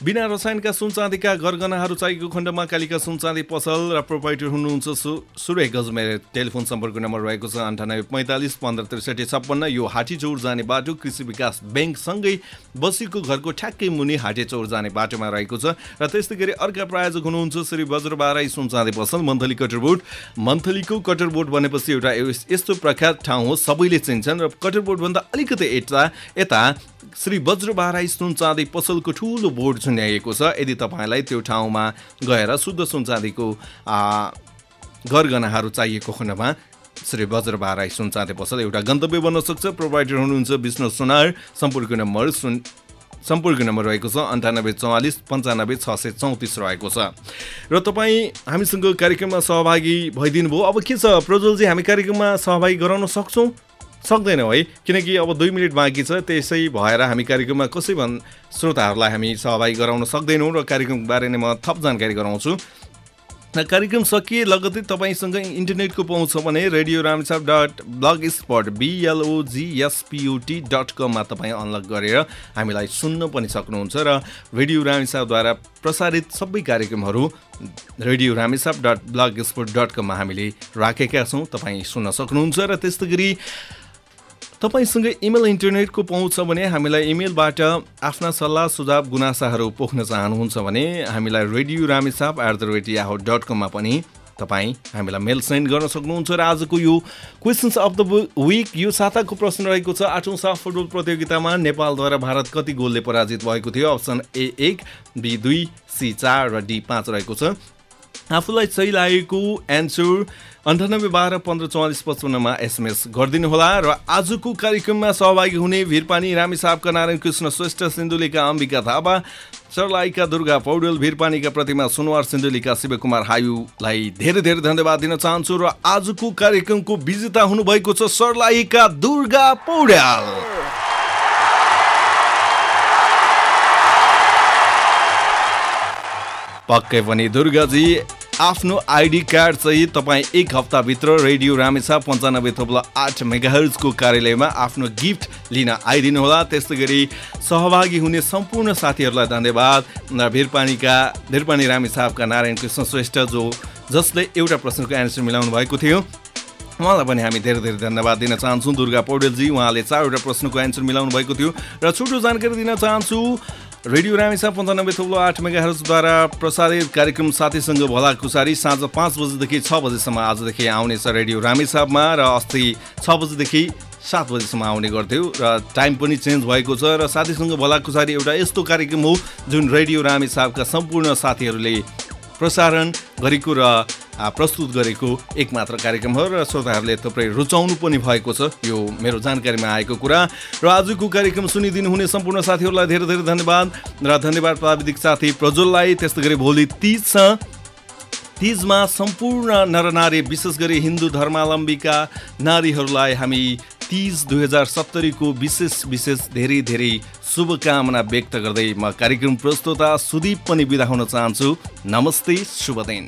बिना रसायनका सुनचाँदीका गरगनाहरू चाहिएको खण्डमा कालिका सुनचाँदी पसल र प्रोपाइटर हुनुहुन्छ सु सुरेख गजमेर। टेलिफोन सम्पर्क नम्बर रहेको छ अन्ठानब्बे पैँतालिस पन्ध्र त्रिसठी छप्पन्न। यो हाटी चौर जाने बाटो कृषि विकास ब्याङ्कसँगै बसीको घरको ठ्याक्कै मुनि हाटे चौर जाने बाटोमा रहेको छ र त्यस्तै गरी अर्का प्रायोजक हुनुहुन्छ श्री वज्रबाराई सुनचाँदी पसल मन्थली कटरबोर्ड मन्थलीको कटरबोर्ड भनेपछि एउटा यस- यस्तो प्रख्यात ठाउँ हो सबैले चिन्छन् र कटरबोर्डभन्दा अलिकति यता यता श्री वज्रबाराई सुनचाँदी पसलको ठुलो बोर्ड छुन्याइएको छ। यदि तपाईँलाई त्यो ठाउँमा गएर शुद्ध सुनचाँदीको आ, गरगनाहरू चाहिएको खण्डमा श्री वज्रबाराई सुनचाँदी पसल एउटा गन्तव्य बन्न सक्छ। प्रोभाइडर हुनुहुन्छ विष्णु सुनार। सम्पर्क नम्बर सुन सम्पर्क नम्बर रहेको छ अन्ठानब्बे चौवालिस पन्चानब्बे छ सय चौतिस रहेको छ। र तपाईँ हामीसँग कार्यक्रममा सहभागी भइदिनु भयो अब के छ? प्रज्वलजी हामी कार्यक्रममा सहभागी गराउन सक्छौँ? सक्दैनौँ है। किनकि अब दुई मिनट बाँकी छ त्यसै भएर हामी कार्यक्रममा कसै भन् श्रोताहरूलाई हामी सहभागी गराउन सक्दैनौँ र कार्यक्रमको बारे नै म थप जानकारी गराउँछु। कार्यक्रम सकिए लगतै तपाईँसँग इन्टरनेटको पहुँच छ भने radio Ramechhap dot blog spot बिएलओजिएसपियुटी डट कममा तपाईँ अनलक गरेर हामीलाई सुन्न पनि सक्नुहुन्छ र रेडियो रामेछापद्वारा प्रसारित सबै कार्यक्रमहरू radio Ramechhap dot blog sport dot कममा हामीले राखेका छौँ। तपाईँ सुन्न सक्नुहुन्छ र त्यस्तै गरी तपाईँसँग इमेल इन्टरनेटको पहुँच छ भने हामीलाई इमेलबाट आफ्ना सल्लाह सुझाव गुनासाहरू पोख्न चाहनुहुन्छ भने हामीलाई radio Ramechhap at the rate Yahoo dot कममा पनि तपाईँ हामीलाई मेल सेन्ड गर्न सक्नुहुन्छ। र आजको यो क्वेसन्स अफ द विक यो साताको प्रश्न रहेको छ। आठौँ साफ फुटबल प्रतियोगितामा नेपालद्वारा भारत कति गोलले पराजित भएको थियो? अप्सन ए एक बी दुई सी चार र डी पाँच रहेको छ। आफूलाई सही लागेको एन्सर अन्ठानब्बे बाह्र पन्ध्र चौवालिस पचपन्नमा एसएमएस गरिदिनुहोला र आजको कार्यक्रममा सहभागी हुने भिरपानी रामेसापका नारायण कृष्ण श्रेष्ठ सिन्धुलीका अम्बिका थापा सर्लाईका दुर्गा पौडेल भिरपानीका प्रतिमा सुनवार सिन्धुलीका शिवकुमार हायुलाई धेरै धेरै धन्यवाद दिन चाहन्छु र आजको कार्यक्रमको विजेता हुनुभएको छ सर्लाहीका दुर्गा पौडेल पक्कै पनि दुर्गाजी आफ्नो आइडी कार्ड सहित तपाईँ एक हप्ताभित्र रेडियो रामेछा पन्चानब्बे थोप्लो आठ मेगाहर्जको कार्यालयमा आफ्नो गिफ्ट लिन आइदिनुहोला। त्यस्तै गरी सहभागी हुने सम्पूर्ण साथीहरूलाई धन्यवाद। भिरपानीका भिरपानी रामेछापका नारायण कृष्ण श्रेष्ठ जो जसले एउटा प्रश्नको एन्सर मिलाउनु भएको थियो। उहाँलाई पनि हामी धेरै धेरै धन्यवाद दिन चाहन्छौँ। दुर्गा पौडेलजी उहाँले चारवटा प्रश्नको एन्सर मिलाउनु भएको थियो। र छोटो जानकारी दिन चाहन्छु रेडियो रामेसा पन्चानब्बे थोप्लो आठ मेगाहरूद्वारा प्रसारित कार्यक्रम साथीसँग भलाकुसारी साँझ पाँच बजीदेखि छ बजीसम्म आजदेखि आउनेछ रेडियो रामेसापमा र अस्ति छ बजीदेखि सात बजीसम्म आउने गर्थ्यो र टाइम पनि चेन्ज भएको छ र साथीसँग भलाकुसारी एउटा यस्तो कार्यक्रम हो जुन रेडियो रामेसापका सम्पूर्ण साथीहरूले प्रसारण गरेको र प्रस्तुत गरेको एकमात्र कार्यक्रम हो र श्रोताहरूले थुप्रै रुचाउनु पनि भएको छ। यो मेरो जानकारीमा आएको कुरा। र आजको कार्यक्रम सुनिदिनु हुने सम्पूर्ण साथीहरूलाई धेरै धेरै धन्यवाद। र धन्यवाद प्राविधिक साथी प्रज्वललाई। त्यस्तै गरी भोलि तिज छ। तिजमा सम्पूर्ण नरनारी विशेष गरी हिन्दू धर्मावलम्बीका नारीहरूलाई हामी तिज दुई हजार सत्तरीको विशेष विशेष धेरै धेरै शुभकामना व्यक्त गर्दै म कार्यक्रम प्रस्तुता सुदीप पनि बिदा हुन चाहन्छु। नमस्ते शुभ दिन।